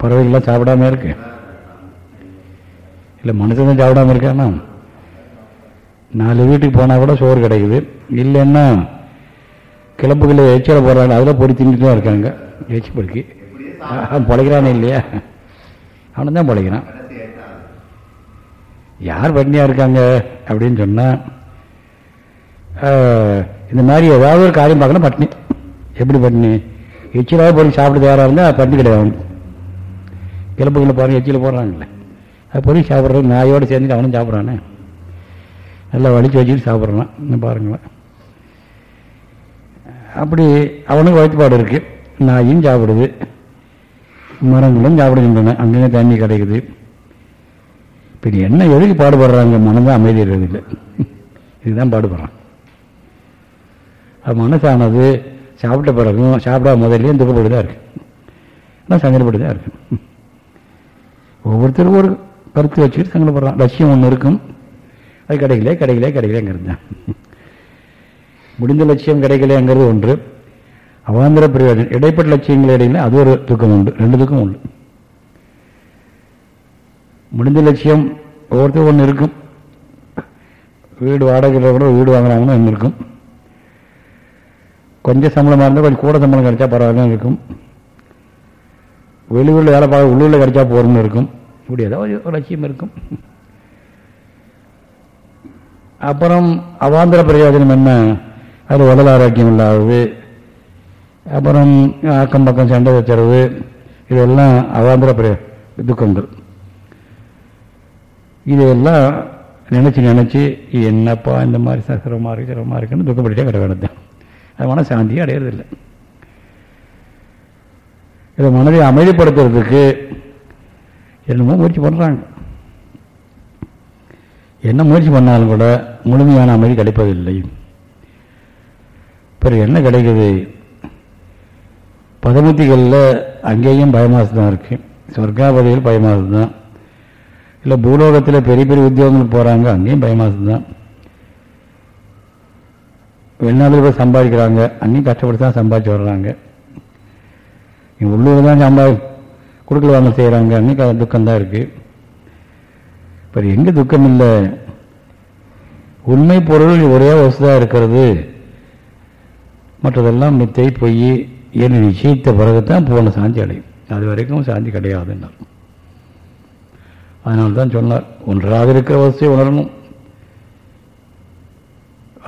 பறவைகள்லாம் சாப்பிடாம இருக்கு. இல்லை மனுஷன் தான் சாப்பிடாம இருக்கானா? நாலு வீட்டுக்கு போனால் கூட சோறு கிடைக்குது. இல்லைன்னா கிளப்புகளை எச்சில போடுறாங்க அதில் பொடி தின்னுட்டு தான் இருக்காங்க. எச்சி பொறுக்கி. அவன் பிழைக்கிறானே இல்லையா? அவனை தான் பிழைக்கிறான். யார் பட்னியாக இருக்காங்க அப்படின்னு சொன்னால் இந்த மாதிரி ஏதாவது ஒரு காரியம் பார்க்கணும் பட்னி எப்படி பட்னி எச்சிலாக பொடி சாப்பிட தயாராக இருந்தால் பட்னி கிடையாது கிளப்புகளை பாருங்க எச்சியில் போடுறாங்கல்ல அது பொறி சாப்பிட்றது நாயோடு சேர்ந்துட்டு அவனும் சாப்பிட்றானே. நல்லா வலிச்சு வச்சுட்டு சாப்பிட்றான் இன்னும் பாருங்களேன். அப்படி அவனுக்கு வயிற்றுப்பாடு இருக்குது நாயும் சாப்பிடுது. மரங்களும் சாப்பிடுகின்றன. அங்கங்கே தண்ணி கிடைக்குது. இப்போ என்ன எதுக்கு பாடுபடுறாங்க? மனதான் அமைதி இல்லை இதுதான் பாடுபடுறான். அது மனசானது சாப்பிட்ட பிறகும் சாப்பிடாத முதல்லையும் துக்கப்பட்டு தான் இருக்கு. ஆனால் சங்கடப்பட்டு தான் இருக்கு. ஒவ்வொருத்தரும் ஒரு கருத்து வச்சுக்கிட்டு சங்கடப்படுறான். லட்சியம் ஒன்று இருக்கும். அது கிடைக்கல கிடைக்கல கிடைக்கலங்கிறது முடிந்த லட்சியம் கிடைக்கலங்கிறது ஒன்று. அவாந்திர பிரயோஜனம். இடைப்பட்ட லட்சியங்கள் இடையில அது ஒரு துக்கம் உண்டு. ரெண்டு துக்கம் உண்டு. முடிந்த லட்சியம் ஒவ்வொருத்தரும் ஒன்று இருக்கும். வீடு வாடகையில் கூட வீடு வாங்குறாங்கன்னு ஒன்று இருக்கும். கொஞ்சம் சம்பளமாக இருந்தால் கொஞ்சம் கூட சம்பளம் கிடைச்சா பரவாயில்ல இருக்கும். வெளியூரில் வேலை பார்க்க உள்ளூரில் கிடைச்சா போகிறோம்னு இருக்கும். இப்படி ஏதாவது ஒரு லட்சியம் இருக்கும். அப்புறம் அவாந்திர பிரயோஜனம் என்ன? அது உடல் ஆரோக்கியம் இல்லாதது. அப்புறம் அக்கம் பக்கம் சண்டை வச்சுறது இதெல்லாம் அவாந்திர பிரயோ துக்கங்கள் இதையெல்லாம் நினச்சி நினச்சி என்னப்பா இந்த மாதிரி சிரமமாக இருக்குது சிரமமாக இருக்குன்னு துக்கப்பட்டுட்டே கிட வேண்டியதான் அது மன சாந்தியே அடையிறதில்லை. இதை மனதை அமைதிப்படுத்துறதுக்கு என்னமோ முயற்சி பண்ணுறாங்க என்ன முயற்சி பண்ணாலும் கூட முழுமையான அமைதி கிடைப்பதில்லை. பிறகு என்ன கிடைக்குது? பதமத்திகளில் அங்கேயும் பயமாசு தான் இருக்கு. சொர்க்காபதிகள் பயமாசு தான் இல்லை பூலோகத்தில் பெரிய பெரிய உத்தியோகங்கள் போகிறாங்க அங்கேயும் பயமாசு தான் வெளிநாட்டில் போய் சம்பாதிக்கிறாங்க அங்கேயும் கஷ்டப்பட்டு தான் சம்பாதிச்சு வர்றாங்க. இங்கே உள்ளூர் தான் சம்பா கொடுக்கல வாங்க செய்கிறாங்க அங்கேயும் துக்கம்தான் இருக்குது இப்போ எங்கே துக்கம் இல்லை. உண்மை பொருள் ஒரே வசதியாக இருக்கிறது. மற்றதெல்லாம் மித்தை பொய் என்று நிச்சயித்த பிறகுதான் பூர்ண சாந்தி அடையும். அது வரைக்கும் சாந்தி கிடையாதுன்னு அதனால தான் சொன்னார் ஒன்றாக இருக்கிற வசதியை உணரணும்.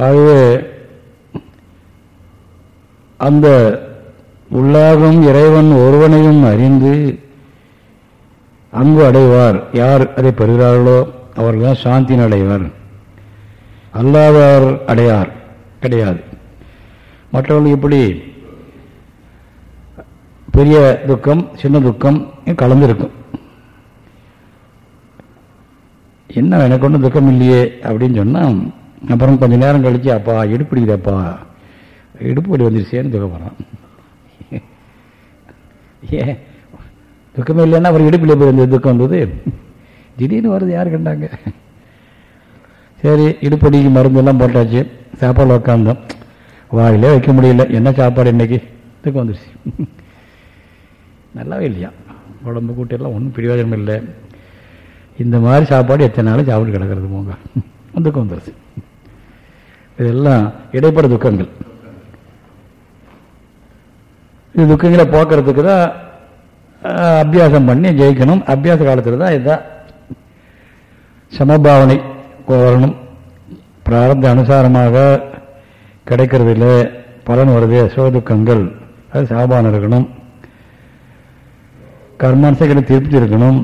ஆகவே அந்த உள்ளாகும் இறைவன் ஒருவனையும் அறிந்து அங்கு அடைவார். யார் அதை பெறுகிறார்களோ அவர்கள் தான் சாந்தியின் அடைவார் அல்லாதவர் அடையார். கிடையாது. மற்றவர்கள் இப்படி பெரிய துக்கம் சின்ன துக்கம் கலந்துருக்கும். என்ன எனக்கு ஒன்றும் துக்கம் இல்லையே அப்படின்னு சொன்னால் அப்புறம் கொஞ்ச நேரம் கழிச்சு அப்பா இடுப்பிடிக்குதப்பா இடுப்பு வலி வந்துருச்சேன்னு துக்கப்படுறான் ஏன்? துக்கமே இல்லைன்னா அவர் இடுப்பில் போய் இருந்தது துக்கம் வந்தது? திடீர்னு வருது யார் கண்டாங்க? சரி இடுப்படிக்கு மருந்தெல்லாம் போட்டாச்சு. சாப்பாடு உட்காந்தோம் வாயிலே வைக்க முடியல. என்ன சாப்பாடு இன்னைக்கு? துக்கம் வந்துருச்சு. நல்லாவே இல்லையா? உடம்பு கூட்டியெல்லாம் ஒன்றும் பிரயோஜனம் இல்லை. இந்த மாதிரி சாப்பாடு எத்தனை நாளும் சாப்பிட்டு கிடக்கிறது போங்க துக்கம் வந்துருச்சு. இதெல்லாம் இடைப்பட துக்கங்கள். இது துக்கங்களை போக்குறதுக்கு தான் அபியாசம் பண்ணி ஜெயிக்கணும். அபியாச காலத்தில் தான் இதுதான் சமபாவனை வரணும் பிராரந்த அனுசாரமாக கிடைக்கிறதில்ல பலன் வருது. சோதுக்கங்கள் அது சாபானம் இருக்கணும். கர்மானுசைகளை திருப்தி இருக்கணும்.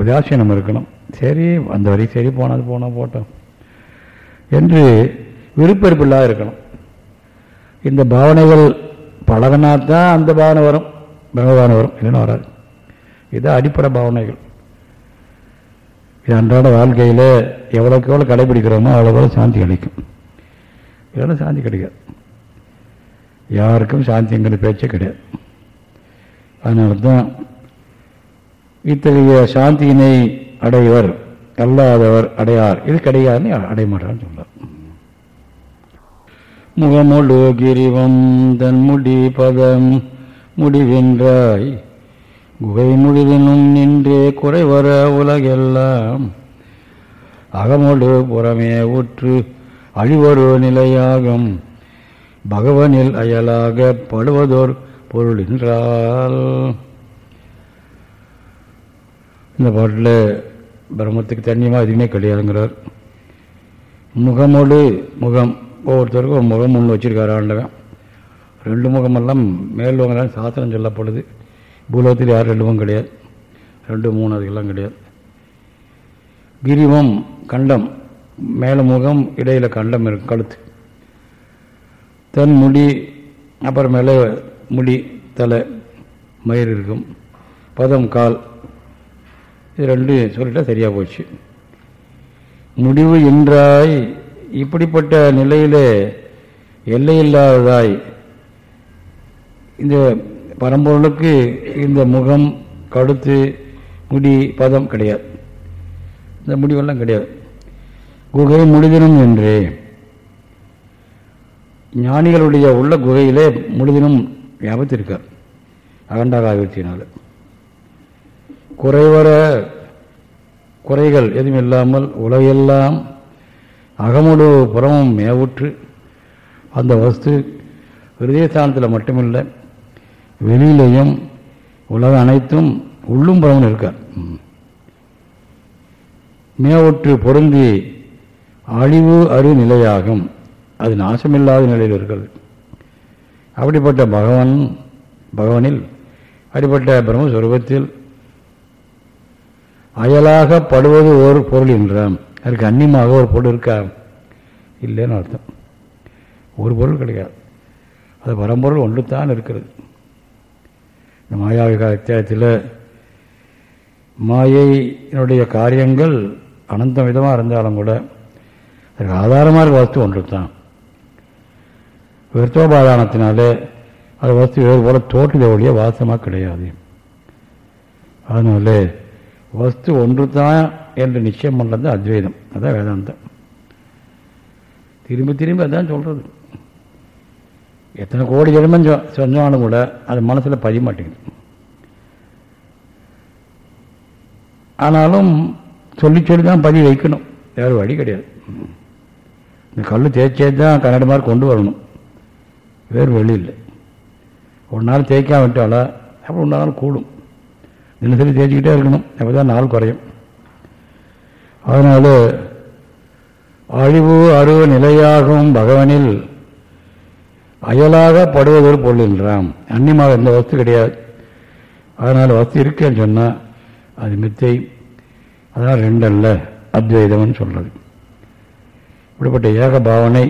உதாசீனம் இருக்கணும். சரி அந்த வரி சரி போனால் போனால் போட்டோம். என்று விருப்பெருப்பில்லாக இருக்கணும். இந்த பாவனைகள் பழகினாத்தான் அந்த பாவனை வரும். பிரம்மபாவனை வரும் இல்லைன்னு வராது இதுதான் அடிப்படை பாவனைகள். இது அன்றாட வாழ்க்கையில் எவ்வளோக்கு எவ்வளோ கடைபிடிக்கிறோமோ அவ்வளோ சாந்தி கிடைக்கும். இதெல்லாம் சாந்தி கிடைக்காது. யாருக்கும் சாந்திங்கிற பேச்சே கிடையாது. அதனால தான் இத்தகைய சாந்தியினை அடைவர் அல்லாதவர் அடையார். இது கிடையாதுன்னு அடைய மாட்டான்னு சொல்றார். முகமுழு கிரிவம் தன்முடி பதம் முடிவென்றாய் குகை முடிவினும் நின்றே குறைவர உலகெல்லாம். அகமொடு புறமே உற்று அழிவரு நிலையாகும். பகவனில் அயலாக படுவதோர் பொருள் என்றால் இந்த பாட்டில் பிரம்மத்துக்கு தண்ணியமாக எதுவுமே கிடையாதுங்கிறார் முகமோடு முகம். ஒவ்வொருத்தருக்கும் ஒரு முகம் ஒன்று வச்சிருக்காரு ஆண்டவன் ரெண்டு முகமெல்லாம் மேல் முகம் சாஸ்திரம் சொல்லப்படுது. பூலோகத்தில் யாரும் ரெண்டு முகம் கிடையாது. ரெண்டு மூணு அதுக்கெல்லாம் கிடையாது. கிரிவம் கண்டம். மேல முகம் இடையில் கண்டம் இருக்கும் கழுத்து. தன் முடி அப்புறம் மேலே முடி தலை மயிர் இருக்கும். பதம் கால். இது ரெண்டு சொல்லிட்டா சரியாக போச்சு. முடிவு என்றாய் இப்படிப்பட்ட நிலையில் எல்லையில்லாததாய் இந்த பரம்பொருளுக்கு இந்த முகம் கழுத்து முடி பதம் கிடையாது. இந்த முடிவெல்லாம் கிடையாது. குகை முழுதினும் என்று ஞானிகளுடைய உள்ள குகையிலே முழுதினம் வியாபத்திருக்கார். அகண்டாகாவியத்தினால குறைவர குறைகள் எதுவும் இல்லாமல் உலகெல்லாம் அகமுடு புறமும் மேவுற்று அந்த வஸ்து ஹிருதயஸ்தானத்தில் மட்டுமில்லை வெளியிலையும் உலகம் அனைத்தும் உள்ளும் புறமும் இருக்கார் மேவுற்று பொருந்தி அழிவு அறிவு நிலையாகும். அது நாசமில்லாத நிலையில் இருக்கிறது. அப்படிப்பட்ட பகவான் பகவானில் அப்படிப்பட்ட பிரம்மஸ்வரூபத்தில் அயலாக படுவது ஒரு பொருள் என்றான் அதுக்கு அந்நியமாக ஒரு பொருள் இருக்கா? இல்லைன்னு அர்த்தம். ஒரு பொருள் கிடையாது. அது பரம்பொருள் ஒன்று தான் இருக்கிறது. மாயாவிக அத்தியாயத்தில் மாயையினுடைய காரியங்கள் அனந்த விதமாக இருந்தாலும் கூட அதுக்கு ஆதாரமாக இருக்க வஸ்து ஒன்று தான் விருத்தோபாதானத்தினாலே அது வஸ்து வேறு போல தோற்றுத ஒழிய வாசமாக கிடையாது. அதனால வஸ்து ஒன்று தான் என்று நிச்சயம் பண்ணுறது அத்வைதம். அதான் வேதாந்தம். திரும்பி திரும்பி அதான் சொல்கிறது எத்தனை கோடி ஜென்மம் சொன்னாலும் கூட அது மனசில் பதிய மாட்டேங்குது ஆனாலும் சொல்லி சொல்லி தான் பதிய வைக்கணும். வேறு வழி கிடையாது. இந்த கல் தேய்ச்சே தான் கன்னட மாதிரி கொண்டு வரணும். வேறு வழி இல்லை. ஒரு நாள் தேய்க்காம விட்டாலா அப்புறம் ஒன்றா நாள் கூடும். தினசரி தேய்ச்சிக்கிட்டே இருக்கணும். அப்போ தான் நாள் குறையும். அதனால அழிவு அருவ நிலையாகும் பகவானில் அயலாக படுவதொரு பொருள் என்றாம் அந்நியமாக எந்த வஸ்து கிடையாது. அதனால் வஸ்து இருக்கேன்னு சொன்னால் அது மித்தை. அதனால் ரெண்டல்ல அத்வைதம்னு சொல்கிறது இப்படிப்பட்ட ஏக பாவனை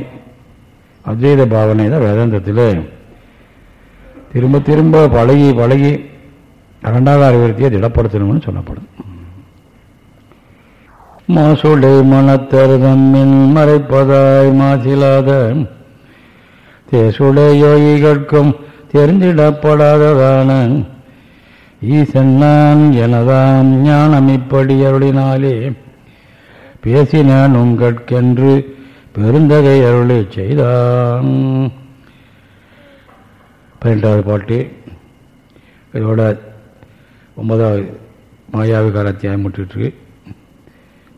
அத்வைத பாவனை தான் வேதாந்தத்தில். திரும்ப திரும்ப பழகி பழகி இரண்டாவது அறிவுறுத்தியை திடப்படுத்தணும்னு சொல்லப்படும். மாசுடை மனத்தருதம்மின் மறைப்பதாய் மாசிலாத தேசுடையோயிகட்கும் தெரிந்திடப்படாததான ஈசன்னான் எனதாம் ஞானம் இப்படி அருளினாலே. பேசினான் உங்கட்கென்று பெருந்தகை அருளை செய்தான். பதினெட்டாவது பாட்டு. இதோட ஒன்பதாவது மாயாவிகார அத்தியாயம் முட்டுருக்கு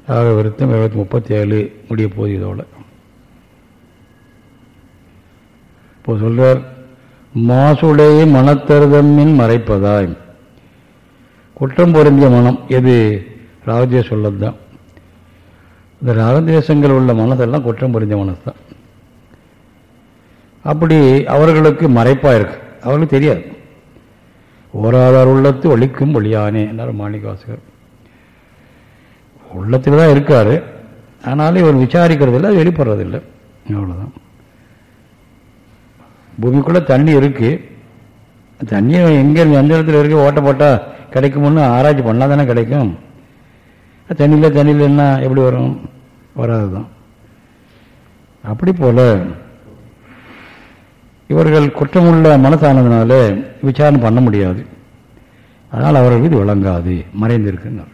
ஆக விருத்தம் இருபத்தி முப்பத்தி ஏழு முடிய போது இதோட. இப்போ சொல்றார் மாசுடைய மனத்தருதமின் மறைப்பதாய். குற்றம் பொருந்திய மனம் எது? ராகதேச சொல்லது தான் இந்த ராகதேசங்கள் உள்ள மனதெல்லாம் குற்றம் பொருந்திய மனசு தான் அப்படி அவர்களுக்கு மறைப்பாக இருக்கு. அவர்களுக்கு தெரியாது. ஓராதார் உள்ளத்து ஒழிக்கும் ஒளியானே என்றார் மாணிக்கவாசகர். உள்ளத்தில் தான் இருக்காரு. ஆனாலும் இவர் விசாரிக்கிறதில்லை அது வெளிப்படுறதில்லை. அவ்வளோதான் பூமிக்குள்ளே தண்ணி இருக்கு. தண்ணி எங்கே எந்த இடத்துல இருக்குது ஓட்ட போட்டால் கிடைக்கும்னு ஆராய்ச்சி பண்ணால் தானே கிடைக்கும். தண்ணியில் தண்ணியில் என்ன? எப்படி வரும்? வராது தான் அப்படி போல் இவர்கள் குற்றமுள்ள மனசானதுனால விசாரணை பண்ண முடியாது. அதனால் அவர்கள் இது விளங்காது. மறைந்திருக்கின்றனர்.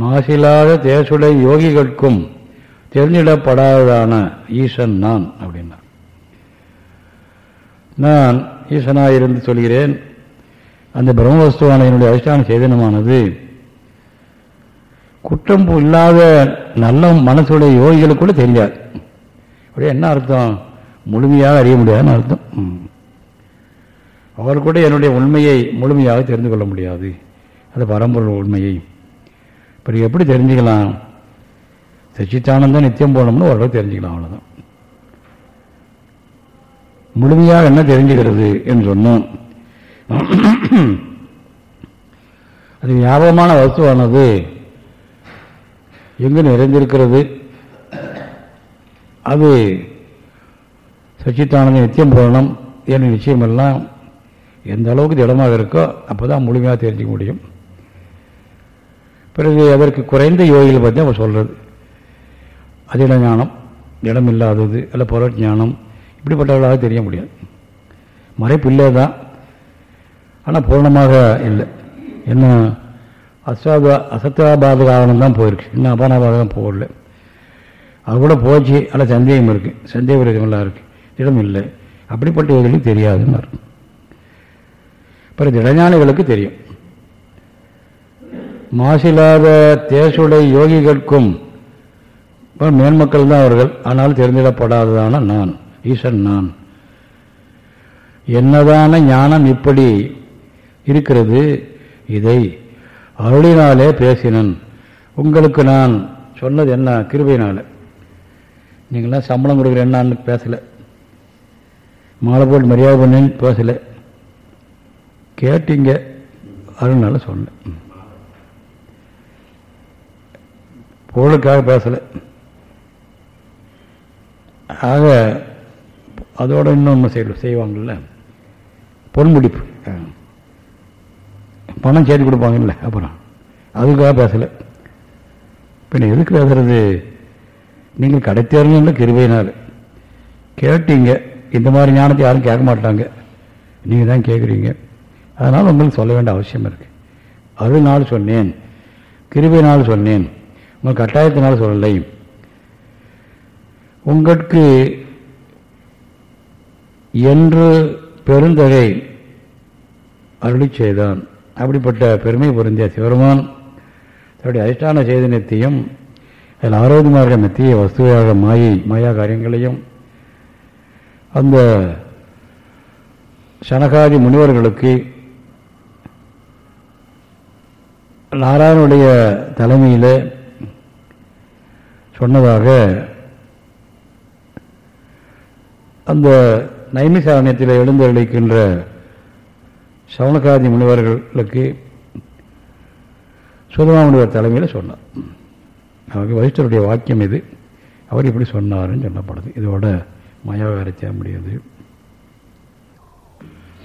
மாசில்லாத தேசுடை யோகிகளுக்கும் தெரிஞ்சிடப்படாததான ஈசன் நான் அப்படின்னார். நான் ஈசனாயிருந்து சொல்கிறேன் அந்த பிரம்மவஸ்துவான என்னுடைய அதிஷ்டான சேதனமானது. குற்றம் இல்லாத நல்ல மனசுடைய யோகிகளுக்கு கூட தெரியாது. அப்படியே என்ன அர்த்தம்? முழுமையாக அறிய முடியாதுன்னு அர்த்தம். அவர் கூட என்னுடைய உண்மையை முழுமையாக தெரிந்து கொள்ள முடியாது. அது பரம்பொருள் உண்மையை. இப்போ எப்படி தெரிஞ்சுக்கலாம்? சச்சித்தானந்தம் நித்தியம் போனோம்னு ஓரளவு தெரிஞ்சுக்கலாம் அவ்வளோதான் முழுமையாக என்ன தெரிஞ்சுக்கிறது என்று சொன்னோம். அது ஞாபகமான வஸ்துவானது. எங்கு நிறைந்திருக்கிறது? அது சச்சித்தானந்த நித்தியம் போகணும் என்ற நிச்சயமெல்லாம் எந்த அளவுக்கு திடமாக இருக்கோ அப்போ தான் முழுமையாக தெரிஞ்சுக்க முடியும். பிறகு அதற்கு குறைந்த யோகிகள் பற்றி அவர் சொல்கிறது அதிட ஞானம் இடமில்லாதது அல்ல பொருள் ஞானம் இப்படிப்பட்டவர்களாக தெரிய முடியாது. மறைப்பு இல்லை தான் ஆனால் பூர்ணமாக இல்லை. என்ன அசத்தாபாத அசத்தாபாதகாரணம் தான் போயிருக்கு. இன்னும் அபானாபாதம் போகல. அது கூட போச்சு. அல்ல சந்தேகம் இருக்குது சந்தேக விரதமெல்லாம் இருக்குது இடம் இல்லை. அப்படிப்பட்ட யோகிகளுக்கு தெரியாதுன்னு அர்த்தம். பிறகு திடஞானிகளுக்கு தெரியும். மாசில்லாத தேசுடை யோகிகளுக்கும் மேன்மக்கள் தான் அவர்கள். ஆனால் தெரிந்திடப்படாததான நான். ஈசன் நான். என்னதான ஞானம் இப்படி இருக்கிறது? இதை அருளினாலே பேசினன். உங்களுக்கு நான் சொன்னது என்ன? கிருபையினால். நீங்களாம் சம்பளம் கொடுக்குற என்னான்னு பேசலை. மாலை போட்டு மரியாதை பண்ணேன்னு பேசலை. கேட்டீங்க. அருள்னால சொன்னேன். பொருளுக்காக பேசலை. ஆக அதோட இன்னொன்று செய்யலாம் செய்வாங்கள்ல பொன்முடிப்பு ஆ. பணம் சேர்த்து கொடுப்பாங்கல்ல அப்புறம். அதுக்காக பேசலை. பின்ன எதுக்கு பேசுறது? நீங்கள் கடைத்தேர்ந்த கிருபையினால். கேட்டீங்க இந்த மாதிரி ஞானத்தை யாரும் கேட்க மாட்டாங்க. நீங்கள் தான் கேட்குறீங்க அதனால் உங்களுக்கு சொல்ல வேண்டிய அவசியம் இருக்கு. நாள் சொன்னேன். கிருபையினால் சொன்னேன். உங்கள் கட்டாயத்தினால் சொல்லலை. உங்களுக்கு என்று பெருந்தகை அருளி செய்தான். அப்படிப்பட்ட பெருமை பொருந்திய சிவருமான் தன்னுடைய அதிஷ்டான சேதனத்தையும் அதில் ஆரோக்கியமாக மத்திய வஸ்துவாக மாயை மாயா காரியங்களையும் அந்த சனகாதி முனிவர்களுக்கு நாராயணனுடைய தலைமையில் சொன்னதாக அந்த நைமிசாரண்யத்தில் எழுந்தருளிக்கின்ற சவணகாதி முனிவர்களுக்கு சுதமா முனிவர் தலைமையில் சொன்னார். நமக்கு வசிஷ்டருடைய வாக்கியம் இது. அவர் இப்படி சொன்னார்னு சொல்லப்படுது. இதோட மயாகாரை முடியாது.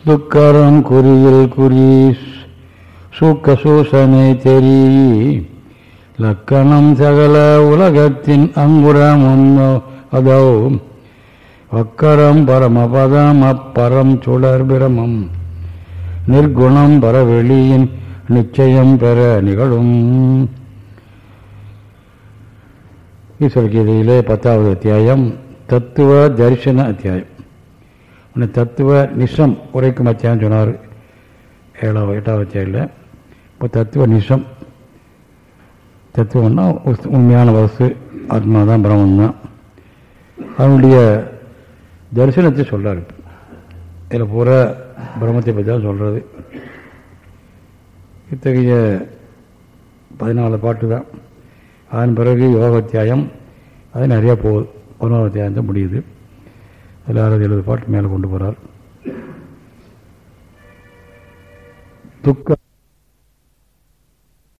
துக்கரம் குறியில் குறி சூக்க சூசனை தெரி. லக்கணம் சகல உலகத்தின் அங்குரம் அதோ அக்கரம் பரமபதம் அப்பரம் சுடர் பிரமம். நிர்குணம் பரவெளியின் நிச்சயம் பெற நிகழும். ஈஸ்வர கீதையிலே பத்தாவது அத்தியாயம் தத்துவ தரிசன அத்தியாயம். தத்துவ நிஷம் உரைக்கும் அத்தியாயம் சொன்னார். ஏழாவது எட்டாவது அத்தியாயில் இப்போ தத்துவ நிஷம் தத்துவம்னா உண்மையான வசு ஆத்மா தான் பிரம்மன் தான் அவனுடைய தரிசனத்தை சொல்றாரு. இதில் பூரா பிரம்மத்தை பற்றி தான் சொல்கிறது இத்தகைய பதினாலு பாட்டு தான். அதன் பிறகு யோகாத்தியாயம் அது நிறையா போகுது பதினோரு அத்தியாயம் தான் முடியுது. அதில் அறுபது எழுபது பாட்டு மேலே கொண்டு போகிறார் துக்கம்